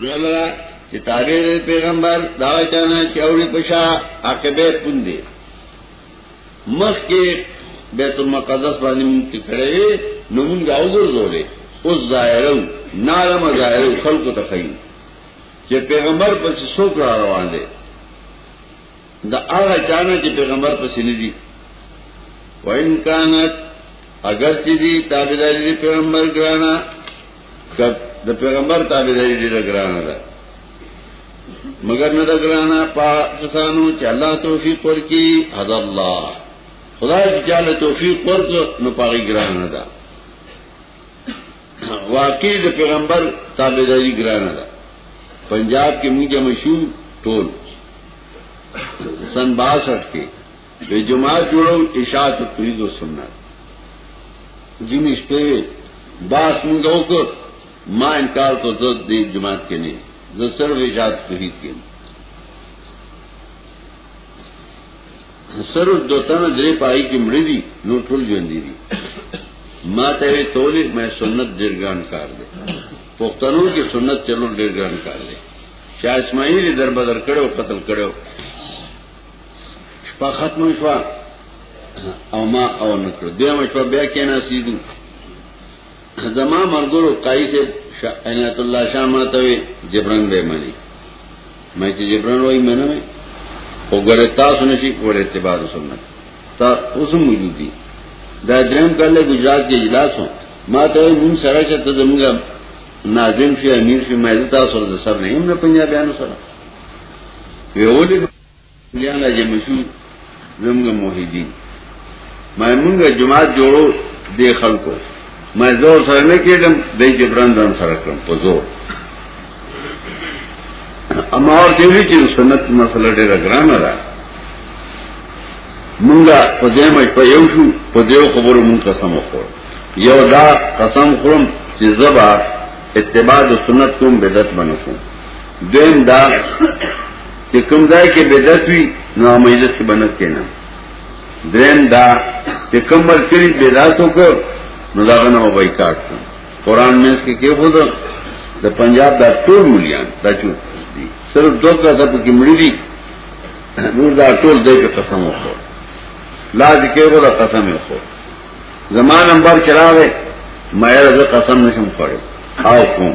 ویلا چې تابع دی پیغمبر دا چانه چې اوړي پشا عاقبه پوندې مخ کې بیت المقدس باندې مونږ کې کړې نو مونږ اوګور زولې اوس ظاهرو نارم ظاهرو خلق ته خایي چې پیغمبر پس څوک را روان دي دا هغه چانه چې پیغمبر پسې نه دي وان کانت اگر چې دي تابعداري دي پیغمبر ګرانا د پیغمبر تابعداري دي ګرانا ده مگر نه ده ګرانا پاکستانو چې الله توفیق ورکي حد الله خدای چې چاله توفیق ورک نو پاګي ګرانا ده واقعي د پیغمبر تابعداري ګرانه ده پنجاب کې موږ جمع شو ټول سن 62 کې د جماعت جوړو اشاعت توحید او سنت ځینې شپې باس موږ وکړ ما انکار کو زه د جماعت کې نه زه سره اشاعت توحید کې سر دو تن درې پای کې مړ دي نور ټول ژوند دي ما ته وی تولې مې سنت ډېر ګران کار دی پښتنو کې سنت چلو ډېر ګران کار دی شاه اسماعیل در بدر کړو قتل کړو شپه ختم شو او ما او نکړو دیمه شپه بیا کېنا سیدو زما ملګرو قاری صاحب عنایت الله شاه ماته وی جبران به مانی مې چې جبران وای منه مې او ګره تاسو نشي کولای اتباع سنت تا اوس موجود دي دا درم کله گجرات کې اجلاس و ما ته مون سره چې ته زموږ ناظم شي امیر شي مې تاسو سره سر نه هم نه پنجابیانو سره ویولې یان لا جمع شو زمګ موحدین ما موږ جماعت جوړو دې خلکو ما زور سره نه کېدم دای چې برندان سره کړم په زور اما اور دې وی چې سنت مسله ډېره ګرانه ده مونږه په دې مې په یو شو په دې خبرو مونږ قسم وخور یو دا قسم خورم چې زبا اتباع سنت کوم بدعت بنکم دین دا چې کوم ځای کې بدعت وي نو مجلس کې بنت کینا دریم دا چې کوم مرکری بدعت وکړ نو دا غنه بایکاټ کړ قران مې کې کې خود د پنجاب دا ټول مليان دا چې دي صرف دوه کسه په کې مړي دي نور دا ټول دې په قسم وکړ لا دې کې ولا قسم وکړ زمان نمبر چراوه مې راځه قسم نشم خوړې او کوم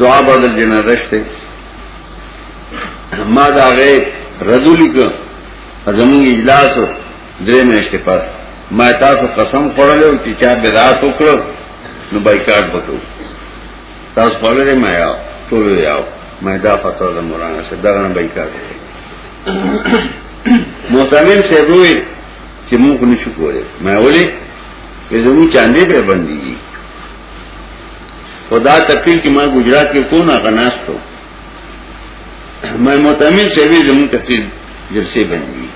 دعا بدل جنازه شته ما دا غي ردولی کو زمون اجلاس درې میاشتې پاس ما تاسو قسم خوړلو چې چا بدعت وکړو نو بایکاټ وکړو تاسو خوړلې ما یاو ټول یاو ما دا فتوا د مولانا شه دا نه بایکاټ محتمل سے روئے چې موږ نشو کولای ما ولې زمون چاندې به بندي خدا تقریر کې ما ګجرات کې کو نه غناستو مې متمن شوی زموږ تقریر جلسه باندې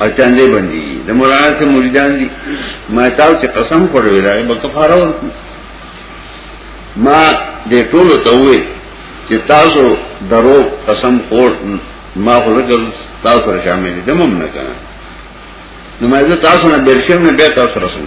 او چاندې باندې د مولانا ته مریدان دي ما تاو چې قسم کړو راي به کفاره ورکړي ما دې ټول ته وې چې تاسو درو قسم خور ما ورګل تاسو سره شامل دي دمم نه کنه نو ما زه تاسو نه بیرشم نه به تاسو سره سم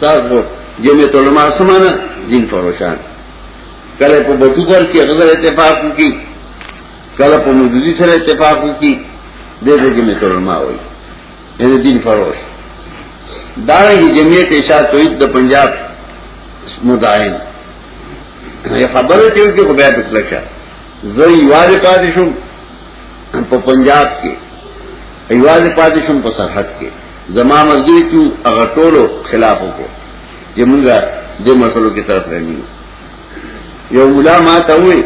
تاسو جمعه علماء سمانه دین فروشان کله په بټو کار کې غزر اتفاق وکي کله په مجوزي سره اتفاق وکي د دې جمعه علماء وي یعنی دین فروش دارنګه جمعیت اشاعت توحید د پنجاب مدائن یہ خبر ہوتی ہوں کہ وہ بیت اطلق ہے زر ایواز پادشوں پنجاب کے ایواز پادشوں پر سرحد کے زما ملګری کیو هغه ټولو خلاف وکړو چې موږ دې مسلو کې طرف رہی یو مولا ما ته وې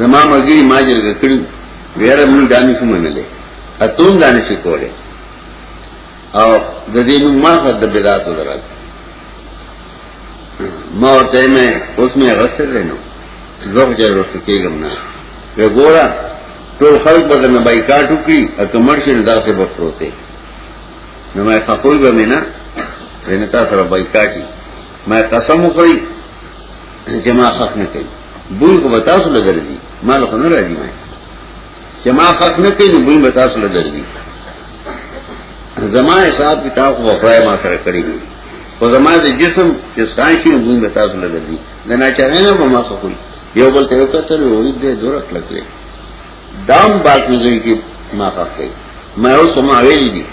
زما ملګری ما جرګه کړو ویره موږ دانی شو منلې اتون دانی شي کوله او د دې نو ما خد د بدعت درات ما ورته مې اوس مې غسل رینو زه غوښتل راکېږم نه وګوره ټول خلک به نه بایکاټ وکړي او کمرشل داسې به پروته نو ما خپل به مینا جنتا سره بایکاټي ما قسم وکړي چې ما حق نه کوي بوی کو بتا سو لګر دي ما له نه راځي ما چې ما حق نه کوي بوی بتا سو لګر دي زما حساب کتاب خو خدای ما سره کړی دی او زما د جسم چې سانشي بوی بتا سو لګر دي نه نه چرنه ما خپل یو بل ته وکتل وې دې دور کړکلې دام باقی ځای کې ما پخې ما یو سم اویل دي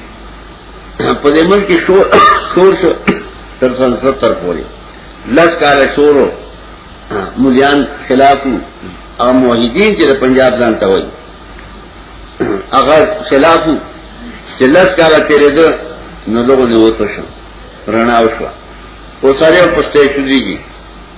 په دې ملک کې شور شور شو تر څن ستر پورې لږ کال شورو مليان خلاف او موحدین چې د پنجاب ځان ته وایي هغه خلاف چې لږ کال تیرې ده نو لوګو نه وته شو رڼا وشو او ساري او پسته شو دیږي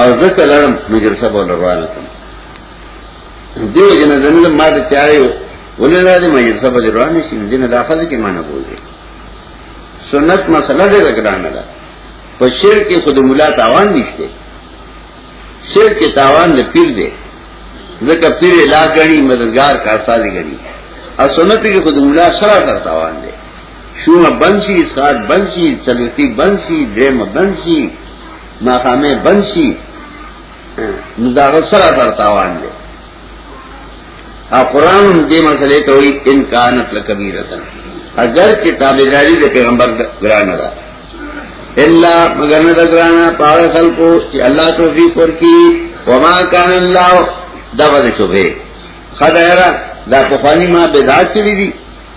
او ځکه لړم مجلسه بول روانه کوم دیو جن زمله ما ته چایو ولې راځي مجلسه بول روانه شي دین داخله کې معنی بوزي سنت مسله دې ګرانه ده په شر کې خود مولا تاوان نشته شر کې تاوان نه پیر دی ځکه پیر لا غني مددگار کارسازي غني او سنت کې خود مولا سره تاوان دی شومه بند شي سات بند شي چلوتی بند شي درېم بند شي ماقامه بند شي نو دا سره ترتاوان دي او قران دې مسلې ته وي ان کانت لکبیره اگر چې تابعداري د پیغمبر ګران ده الا مگر نه ګران پاره خلکو چې الله توفیق ورکړي وما کان الله دا به شوبه خدای را دا په فانی ما بدعت کړی دي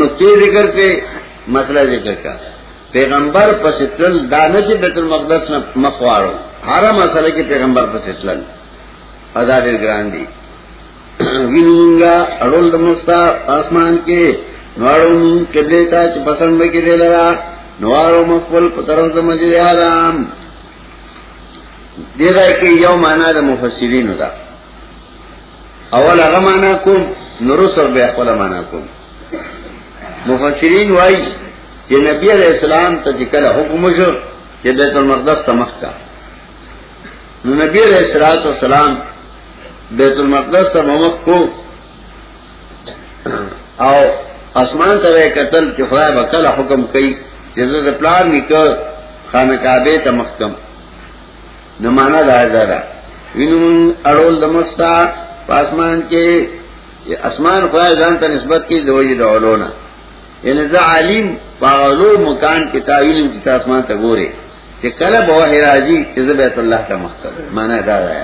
نقطې ذکر کړي مسله ذکر کا پیغمبر پس تل دانه چې بیت المقدس نه مخواړو هر مسله کې پیغمبر پس تل ادا دې ګران دي وینونګه اړول د مستا آسمان کې نوارو کدی تا چې پسند وکړي دی لرا نوارو مخبل پترو د مجری آرام دیغه کې یو معنا د مفسرینو ده اول هغه معنا کوم نور سر به خپل معنا کوم مفسرین وایي چې نبی علیہ السلام ته کله حکم شو چې بیت المقدس ته مخ کا نو نبی علیہ الصلوۃ والسلام بیت المقدس ته مخ کو او اسمان ته قتل چې خدای به کله حکم کوي چې زه د پلان نکړ خانه کعبه ته مخ کم نو معنا دا ده وینو مون اړول د مخستا پاسمان کې اسمان خدای ځان ته نسبت کې دوی د علونا یعنی زه عالم په علو مکان کې تعویلم چې اسمان ته ګوره چې کله به راځي چې بیت الله ته مخته معنا دا ده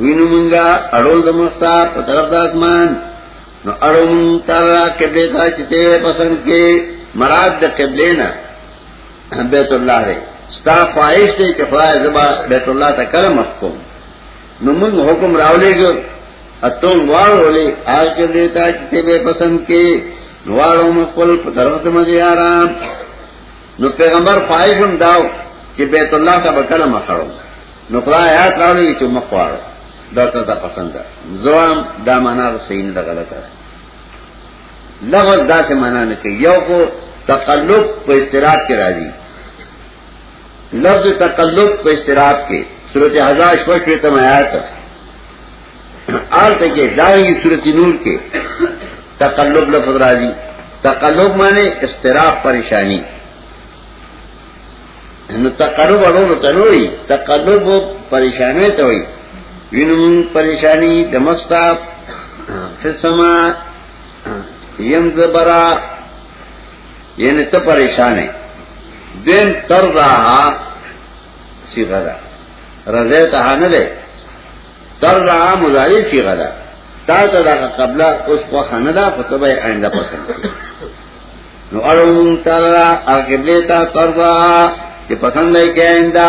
وینو مونږه اړول د مخستا په طرف د اسمان نو اړوم تعالی قبله ته چې پسند کې مراد د قبله نه بیت الله دی ستا خواهش دی چې خدای زبا بیت الله ته کله مخ کوم نو موږ حکم راولېګو اتون واړولې آج دې ته چې به پسند کې واړو مخول په طرف ته مې آرام نو پیغمبر خواهش هم داو چې بیت الله ته به کله مخ کړو نو خدای آیات راولې چې مخ واړو دا ته پسند ده زوام دا معنا صحیح نه غلطه لفظ دا سے مانا نہ کہ یو کو تقلب پہ اشتراک کے راضی لفظ تقلب پہ اشتراک کے صورت ہزار اسپش پہ تم آیا تھا آرت کے دائیں صورت نور کے تقلب لفظ راضی تقلب مانے اشتراک پریشانی نو تقرب اړولو ته نه وي تقلب پریشانه ته وي وینم پریشانی د مستا فسما یم زبرا یعنی ته پریشانه دین تر راها صیغه ده رضا ته نه ده تر راها مضاری صیغه ده تا ته دا قبله اوس خو خنه ده خو ته به آینده پسند نو اړون تعالی اقبله تا ترضا چې پسند نه کیندا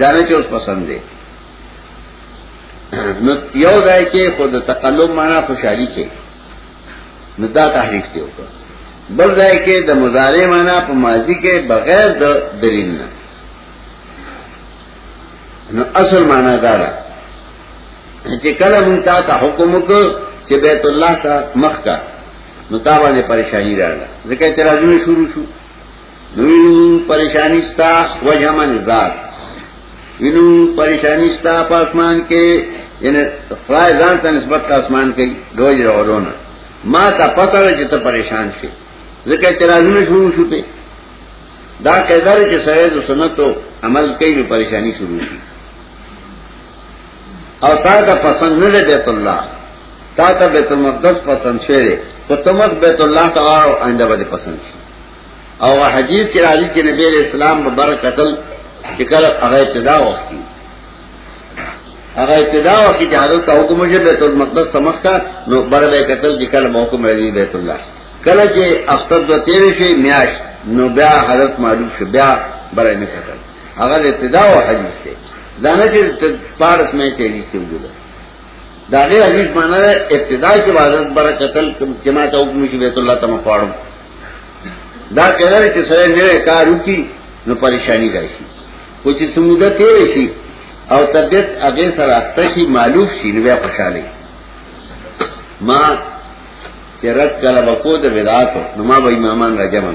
ځانه چې اوس پسند دی نو یو ځای کې خود تقلب معنا خوشحالي کې نو دا تحریف دی وکړه بل ځای کې د مضارع معنا په ماضی کې بغیر د دلیل نه نو اصل معنا دا ده چې کله مونږ ته حکم وکړ چې بیت الله ته مخ کا نو تا باندې پریشانی راغله ځکه چې راځو شروع شو نو پریشانی ستا وجه من ذات وینو پریشانی ستا په اسمان کې یعنی خدای ځان ته نسبت کا اسمان کې دوی راوړونه ما ته پته چې ته پریشان شې ځکه چې راځو شروع شو ته دا کېدار چې سره د سنتو عمل کوي پریشانی شروع شي او تا ته پسند نه دی بیت الله تا ته بیت المقدس پسند شوی دی خو ته مخ بیت الله ته واړو آینده به پسند شي او حدیث کې راځي چې نبی اسلام په برکتل چې کله هغه ابتدا وختي هغه ابتدا وختي چې حضرت حکم شي بیت المقدس سمخته نو بر به قتل چې کله حکم راځي بیت الله کله چې اختر د تیر شي میاش نو بیا حضرت معلوم شو بیا برای نه قتل هغه ابتدا او حدیث ته دا نه چې پارس مې ته حدیث ته وګورئ دا غیر حدیث معنا ده ابتدا کې عبادت برکتل جماعت او کوم شی بیت الله تم پاړم دا کله چې سره نه کار وکي نو پریشانی راشي خو چې سموده تیر شي او طبیعت هغه سره اخته شي معلوف شي نو بیا خوشاله ما چې رد کله وکړو د ولایت نو ما به امامان راځم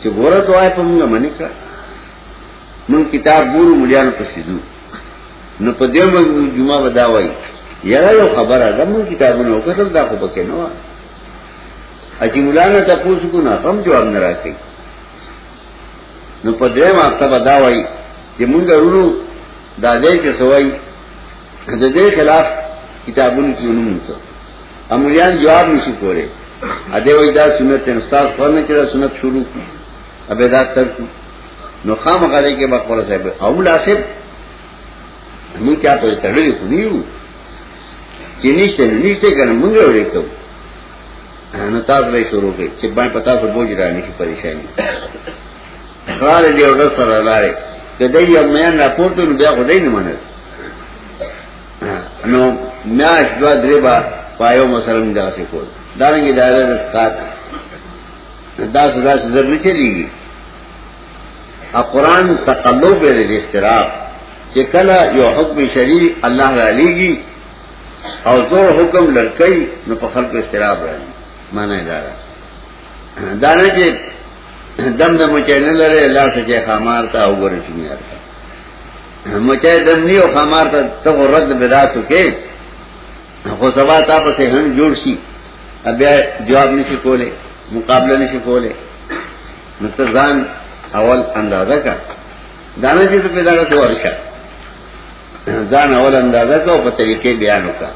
چې ګوره دعای په موږ منی کړ من کتاب ګورو مليان پسې دو نو په دې موږ جمعه ودا وای یاره یو خبره ده موږ کتابونه وکړل دا خو پکې نه و اجي مولانا تاسو کو نه هم جواب نه راکې نو په دې ما ته ودا وای چې موږ ورو دا دې کې سوای د دې خلاف کتابونه کې ونومته امولیان جواب نشي کوله ا دې وای دا سنت انستاز پرنه کړه سنت شروع کی ابه دا تر نو خام غلې کې بقره صاحب او مناسب موږ چا په تړلې خو نیو چې نشته نشته کنه موږ ورې کوو نو تاسو به شروع کړئ چې باندې پتا سو بوج را نشي پریشانی خلال دې اور سره لاره کدی یو مې راپورته نو بیا غوډې نه منل نو میاش دوا درې با پایو مسلمان دا څه کول دا رنګ اداره د تقات دا سزا زر نه چلیږي ا قران تقلب لري د استراب چې کله یو حکم شریع الله را لېږي او زور حکم لړکې نو په خلق استراب راځي معنی دا ده دا نه چې دم دم چینل لري الله څخه خامار تا وګورئ چې میار مچای دمنی او خمار ته ته رد بدعاتو کې خو سبا تا په ته هم جوړ شي بیا جواب نشي کوله مقابله نشي کوله نو ته ځان اول اندازه کا دانه چې په دغه څه ورشه ځان اول اندازه کا او په طریقې بیان وکا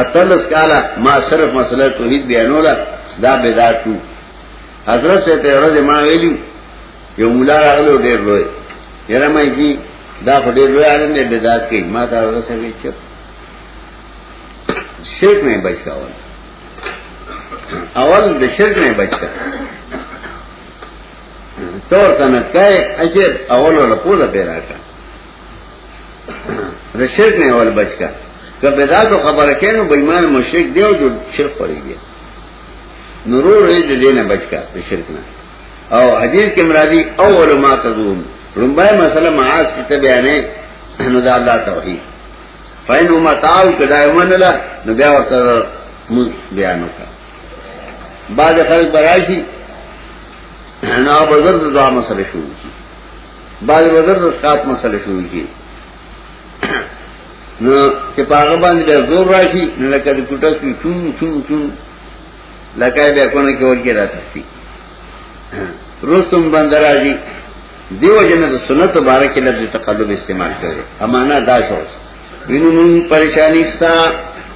اتلس کالا ما صرف مسله توحید بیانولا دا بدعاتو حضرت سے ته ورځ ما ویلو یو مولا راغلو ډیر لوی یره مې جی دا خو ډیر لوی عالم دی بدعت کوي ما دا ورته سوي چې شرک نه بچ کاول اول د شرک نه بچ کا تور تنه کای اجر اول ولا پوله پیرا کا د شرک نه اول بچ کا که بدعت خبره کینو بېمان مشرک دی او شرک پرې دی نورو دې دې نه بچ کا شرک نه او حدیث کې مرادي اول ما تدوم لومبای مسله معاص کې ته بیانې نو دا الله توحید فین ما تعال کدا ومنلا نو بیا ورته بیان وکړه بعد خلک براشي نو بزرګ دعا مسله شروع کی بعد بزرګ خاص مسله شروع کی نو چې پاغه باندې زور راشي نو لکه د کوټه کې چون چون چون لکه به کونه کې ورګی راځي رستم بندراجی دیو جن د سنت مبارک لفظ تقلب استعمال کړي امانه دا شو وینو مون پریشانی ستا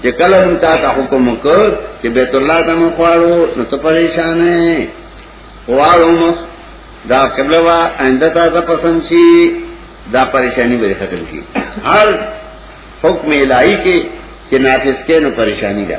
چې کله مون تا ته حکم وکړ چې بیت الله ته مون خواړو نو ته پریشان نه خواړو مو دا قبله وا انده تا ته پسند شي دا پریشانی به ختم کی هر حکم الہی کې چې نافذ کې نو پریشانی ده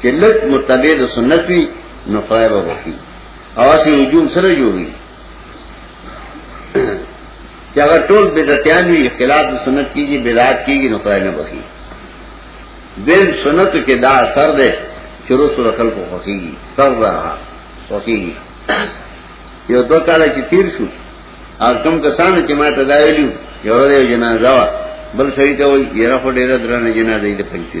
چې لږ متبع د سنت وي نو خدای به وکړي او اسی هجوم سره جوړي چې هغه ټول بدعتيان وي خلاف د سنت کیږي بدعت کیږي نو خدای نه وکړي دین سنت کې دا اثر دی چې رسول خلکو خوخيږي فرض راها خوخيږي یو دو کال چې تیر شو او کوم کسانو چې ما ته دا ویلو یو ورځ جنازه وا بل سړی ته وایي یره خو ډیره درنه جنازه دې پنځه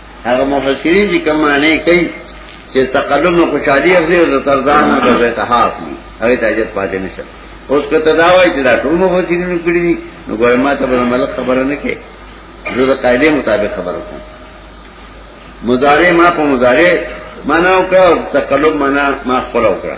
هغه مفسرین چې کوم معنی کوي چې تقلب نو خوشالي اخلي او تردان نو د اتحاد دي هغه ته اجازه پاتې نشته اوس که تداوی چې دا ټول مفسرین نو کړی دي نو ګوره ما ته به ملک خبره نه کوي زه د قاعده مطابق خبره کوم مضارع ما په مضارع معنا وکړه تقلب معنا ما خپل وکړه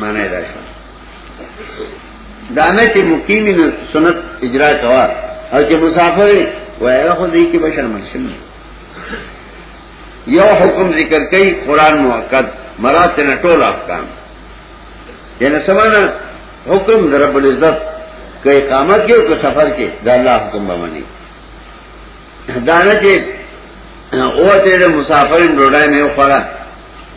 معنی دا شو دانه چې مقیمین سنت اجرا کوا او چې مسافر وای هغه خو دې کې بشر منشن یو حکم ذکر کوي قران موقت مرات نه ټول احکام یعنی سمانه حکم در رب العزت کې اقامت کې او سفر کې د الله حکم باندې دانه چې او ته مسافرین ډوډۍ نه وخوړه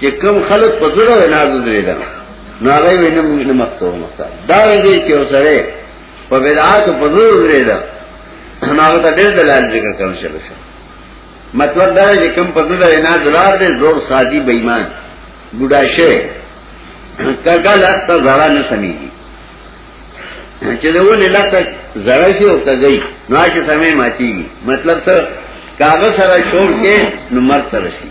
چې کوم خلک په زړه وینا درې ده نو هغه وینه موږ نه مخته مخته دا رنګي چې وسره په بدعات په زړه درې ده نو هغه ته ډېر دلال ذکر کول شي مطلب دا چې کوم په زړه وینا درار دې زور سادي بېمان بډا شي کګل اخت زرا نه سميږي چې دونه لکه زړه شي او کګي نو چې سمې ماتيږي مطلب څه کاغذ سره شور کې نو مرته رسي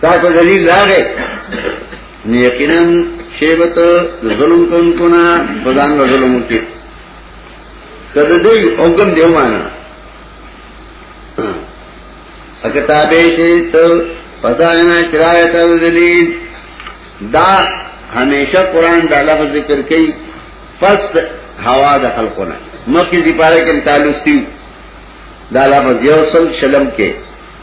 تا کو دلیل راغې نه یقینا شیبت ظلم کون کو نه بدان ظلم کی کده دې اوګم دیو معنا سکتابه چې ته پتا نه چرایه ته دلیل دا همیشه قران دا لفظ ذکر کوي پس هوا د خلقونه مکه زی پاره کې تعلق دی دا لفظ یو سل شلم کې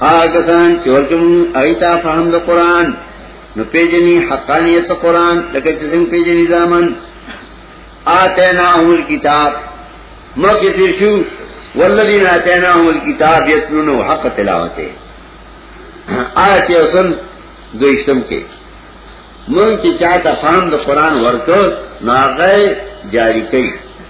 هغه سان چې ورکوم ایتا فهم د قران نو پیجنی حقانیت قران لکه چې څنګه پیجنی ځامن آتینا اول کتاب مکه تیر شو والذین آتینا اول کتاب یتلونه حق تلاوته آیت اوسن دویشتم کې مونږ چې چاته فهم د قران ورکړ ناغه جاری کړي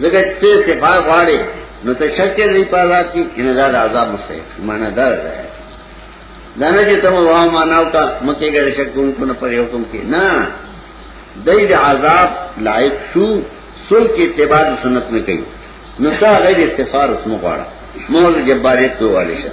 لکه ته استفاق غواړي نو ته شک لري په عذاب کې ان دا عذاب مستحق معنا دا ده دا نه چې تم واه ماناو کا مکه ګر شک کوم کو نه پر یو کوم کې نه دای د عذاب لایق شو سو کې اتباع سنت نه کوي نو تا غیر استغفار اسمو غواړه مول جباریت تو والي شه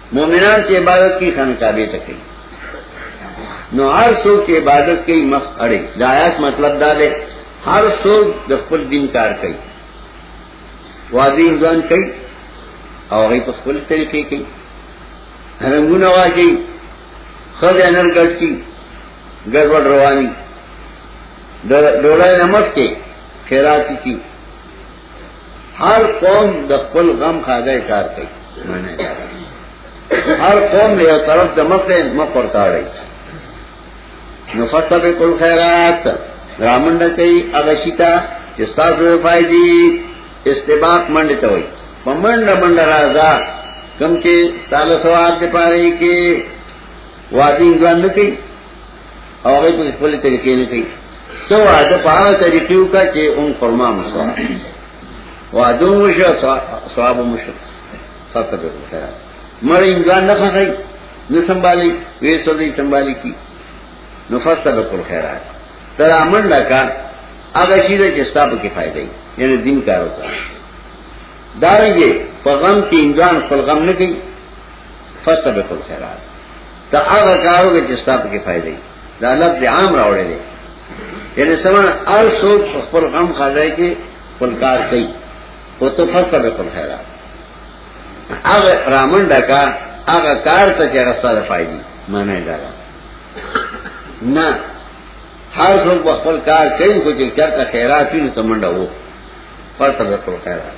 مومنان چې عبادت کوي خان کعبه ته کوي نو هر څوک چې عبادت کوي مخ اړي دا آیات مطلب دا دی هر څوک د خپل دین کار کوي وادي ځان کوي او هغه په خپل طریقې کوي رنگونه واجی خود انر گٹ کی گڑبڑ روانی ڈولا نمک کے خیراتی کی هر قوم د خپل غم خاګه کار کوي هر قوم له یو طرف د مخ ته مخ ورتاړي نو فتبه کل خیرات رامنډ کوي هغه شیتا چې تاسو فائدې استباق منډه ته وي پمنډ منډ راځه کم کې تاسو سواد دی پاره کې وادي ځان نه کوي او هغه په خپل طریقې نه کوي ته واده په هغه طریقې وکړه چې اون فرما مسوا واده وشو ثواب مشو فتح به وکړه مړ انسان نه خغی نه سنبالي وې سوځي سنبالي کی نو فتح به کول خیرات تر امن لکا هغه شی چې ستاسو کې فائدې یعنی دین کار وکړه دارنګه په غم کې انسان خپل غم نه کوي فتح به کول خیرات ته هغه کارو کې چې ستاسو کې فائدې دي دا لفظ عام راوړی دی یعنی سمون ار سوک خپل غم خزای کې خپل کار کوي او تو فصل به خپل خیرات هغه رامن ډکا هغه کار ته چې راستاده فائدې معنی دا نه هر څوک خپل کار کوي خو چې چرته خیرات وي نو تمنډه وو فصل به خپل خیرات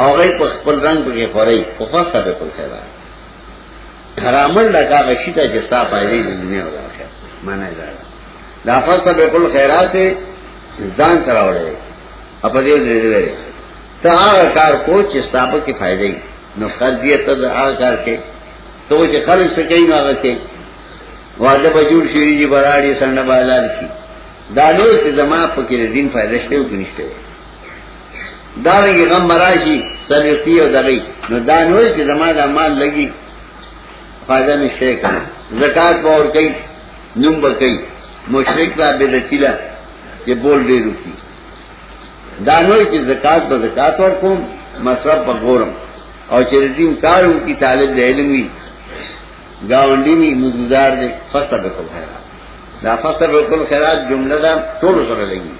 او غي په خپل رنگ کې خوري په خاصه به پر خیره حرامل لگا غشی ته چې ستا پایلې د دنیا او آخرت معنی دا دا فصل به کل خیرات ځان تراوړې اپ دې دې دې ته هغه کار کو چې ستا په کې فائدې نو خرجیه ته هغه کار کې تو چې خرج څه کوي هغه کې واده به جوړ شي چې براړي سند بازار شي دا نو چې زما په کې دین فائدې شته او نشته دارنګي غم مراشي سلوتی او دغی نو دا نو چې زما د مال لګي فائدہ نشته کړه زکات باور کوي نوم به کوي مشرک لا بدعتي لا چې بول دی روکی دا نو چې زکات به زکات ورکوم مصرف به ګورم او چې دین کارو کی طالب د علم وي گاونډي می مزدار دي فصل به کوم خیرات دا فصل به کوم خیرات جمله دا ټول سره لګي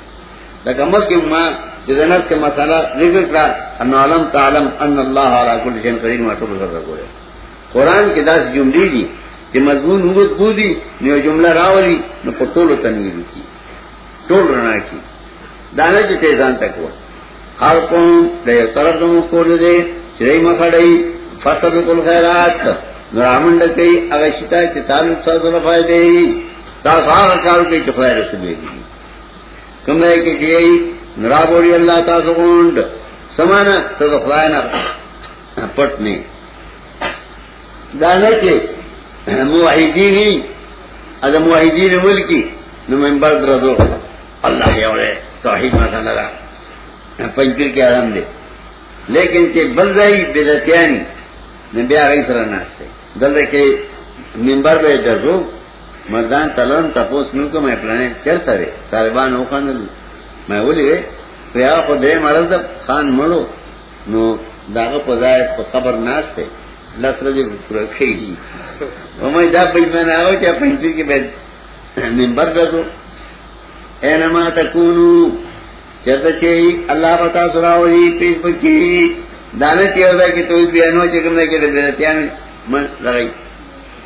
لکه مخکې ما چې د نفس مسله ذکر کړه ان علم تعلم ان الله على كل شيء قدير ما ته بزرګ کوي قران کې داس جملې دي چې مضمون وګت بودي نو جمله راولي نو په ټول تنویر کی ټول رڼا کی دا نه چې ځان تک و هر کوم د یو طرف نو کول دي چې ما خړای فتب کل خیرات نو رامن لکې هغه شته چې تعلق سره فائدې تا سار کار کې چې خیر رسېږي کوم ځای کې چې نرابوري الله تاسو غوند سمانه ته خدای نه پټ نه دا نه چې موحدین وي اده موحدین ملکی نو منبر درځو الله یې اوري توحید مسله ده پنځیر کې آرام دي لیکن چې بل ځای بدعتيان نه بیا غي سره ناشته دلته کې منبر به درځو مردان تلون تپوس نو کوم پلانې چرته لري طالبان وکړل مې ولې بیا خو دې مرز خان مړو نو داغه په ځای په قبر ناشته لتر دې پرخې دي او مې دا په من هغه چې په دې کې به منبر دغو انما تکونو چرته چې الله پتا سراوي پیش پکې دانه چې ودا کې توې بیانو چې کوم نه کې دې بیان من لګي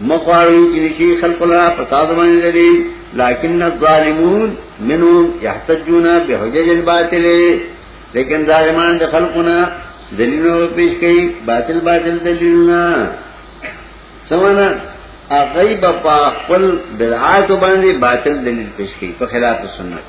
مخواړی چې نشي خلق الله پتا زمانه لري لكن الظالمون منهم يحتجون بحجج الباطل لیکن ظالمان د خلقنا دلیلو پیش کوي باطل باطل دلیلونه سمانا غیب په خپل بدعات باندې باطل دلیل پیش کوي په خلاف سنت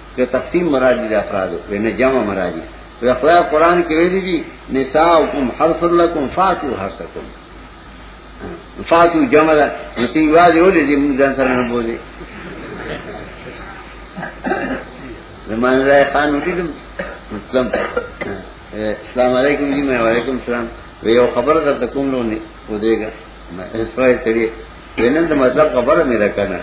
که تقسیم مراد دي افرادو په نه جمع مراد دي په خدای قران کې ویلي دي نساءکم حرث لكم فاتوا حرثکم فاتوا جمع ده نو تی واځي ولې دې موږ ځان سره نه بوزي زمان راي خان وکړم مسلم السلام علیکم جی میں وعلیکم السلام وی یو خبر در تکوم لو نه ودیګا ما اسوای تړي وینم د مطلب خبره مې راکنه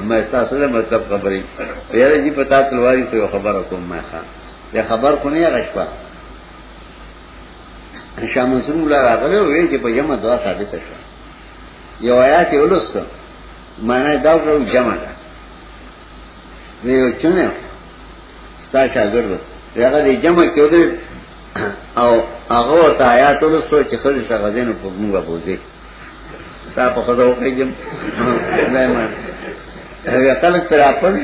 میں استاثر مرتب خبری پیرے جی پتا تلواری کوئی خبر حکم میں خان یہ خبر کو نہیں رشپا شاہ منصور اللہ راغلے ہوئے کہ بھائی جمع دعا ثابت ہے یہ آیا کہ الس کا میں نے داؤ کرو جمع کا میں یہ چنے ستا شاگر رہا دی جمع کیوں دے او اغور تا آیا تو لسو چی خرش غزین پبنو بوزی تا په خدای وکړم نه ما هغه خلک پر خپل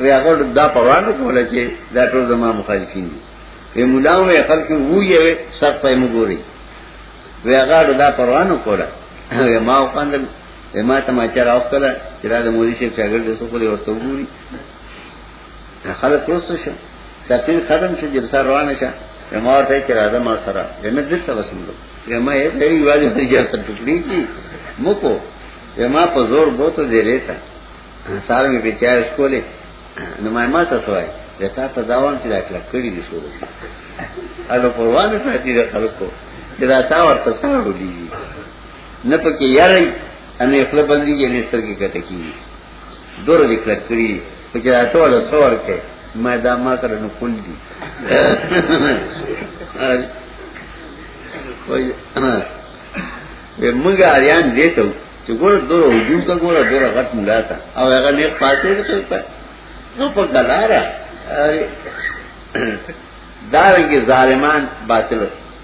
وی هغه دا پروانه کوله چې دا ټول زما مخالفین دي په مولاو یې خلک وو یې سر په مګوري وی هغه دا پروانه کوله ما وکاندل ما ته ما چر اوخته چې دا د مولوی شیخ شاګرد څخه ورته وګوري خلک اوس شو تقریر ختم شو جلسه روانه شه ما ورته چې راځه ما سره یم دلته وسملو یم یې دې یوازې په جلسه ټکړي کی مکو یم په زور بوته دې ریته سارا می بیچاره سکولې نو ما ما ته توای وتا ته داوام چې دا کړ کړی دي شو اړو پروانه پاتې ده خلکو چې دا تا ورته سره ولي نه پکې یاري ان خپل باندې یې نستر کې کته کیږي دور دې کړ کړی په کې راټول سوار کې ما دا ما کړ نو کول دي وای موږ اړیان دې ته چې ګور دور وجود کا ګور دور غټ ملا تا او هغه نه پاتې ته نو په دلاره دارنګ ظالمان باطل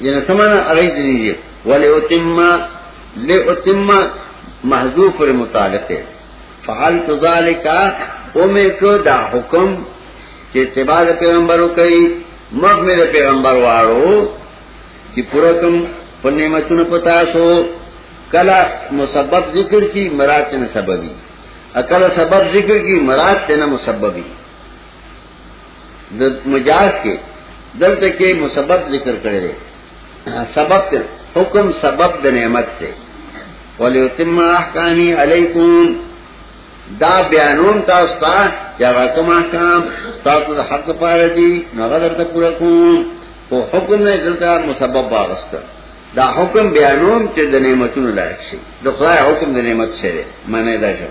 یعنی سمانا اغی دنی دی ولی اتم لی اتم محضوف پر متعلق ہے فعل تو ذالکا امی کو دا حکم چی اتباع دا پیغمبرو کئی مخ میں دا پیغمبر وارو چی پورا کم پر نعمتون پتاسو کلا مسبب ذکر کی مراد تینا سببی اکلا سبب ذکر کی مراد تینا مسببی د مجاز کې دلته کې مسبب ذکر کړی دی سبب ته حکم سبب د نعمت ته وليتم احکامی علیکم دا بیانون تاسو ته چې کوم احکام تاسو د حق لپاره دي نو هغه درته پوره کوم او حکم نه دلته مسبب واغسته دا حکم بیانوم چې د نعمتونو لایق شي د خدای حکم د نعمت سره معنی دا شو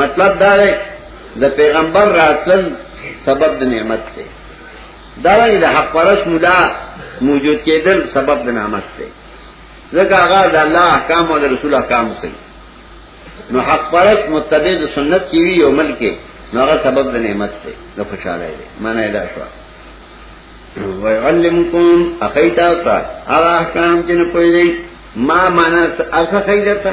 مطلب دا دی د پیغمبر راتل سبب د نعمت دی دا رنګ د حق پرس مولا موجود کېدل سبب د نعمت دی ځکه هغه د الله احکام او د رسول احکام کوي نو حق پرس متبع د سنت کی وی عمل کې نو هغه سبب د نعمت دی د خوشاله دی معنی دا شو ويعلمكم اخيتا تا هغه احکام چې نه پوي ما معنا اخیتا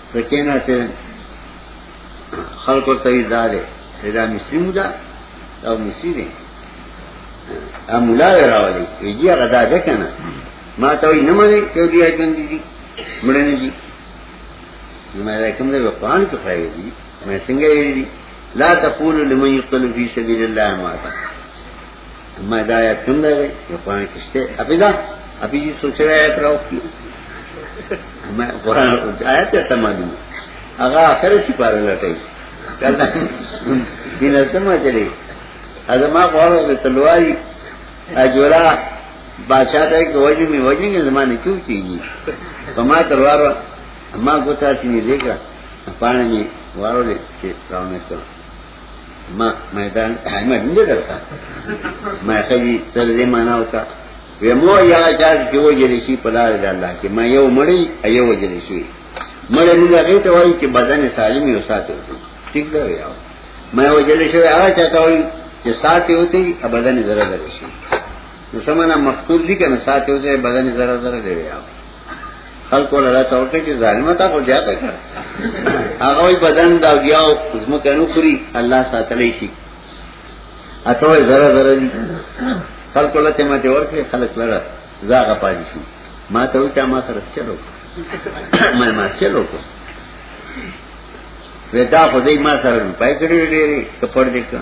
کینا چې خلکو ته یې زاله دا مصری مودا دا مصری دی امولا راولي یی هغه دا ده کنه ما ته یې نه مانی چې دی اجن دي مړنه دي نو ما راکم دې په پانی ته خایې دي مې څنګه یې دي لا تقول لمن يقتل في سبيل الله ماتا ما دا آیت کوم دی وای یو قرآن کې شته حفظا ابي جی سوچ رہا ہے پراو کی ما قرآن آیت ته معلوم هغه اخر شي پاره لټای کله دین سم چلی اځه ما غواړو چې تلواري اجورا بادشاہ ته کې وځي می وځي نه زمانه کیو کیږي په ما تلوار ما ګوتا چې نه دیګا پانه می وارو دې چې راونه کړو ما ما دا ما نه درته ما خلی تر دې معنا وکا و مو یا چا چې وجل شي په لار د الله کې ما یو مړی ایو وجل شي مړی موږ هغه ته وایي چې بدن سالم یو ساتي ٹھیک ده یو ما وجل شي هغه چا ته وایي چې ساتي وتی ا بدن زره زره شي نو سمانا مقتول دي کنه ساتي وتی بدن زره زره دی یو خلکو لاره تورته چې ظالمه تا خو زیاته کړ هغه بدن دا بیا زمو کنو خوري الله ساتلی شي اته وای زره زره دي خلکو لته ما ته ورکه خلک لاره زاغه پاجي شو ما ته وی ما سره چلو ما ما چلو کو ودا خدای ما سره پای کړی ډېری کپړ دې کړ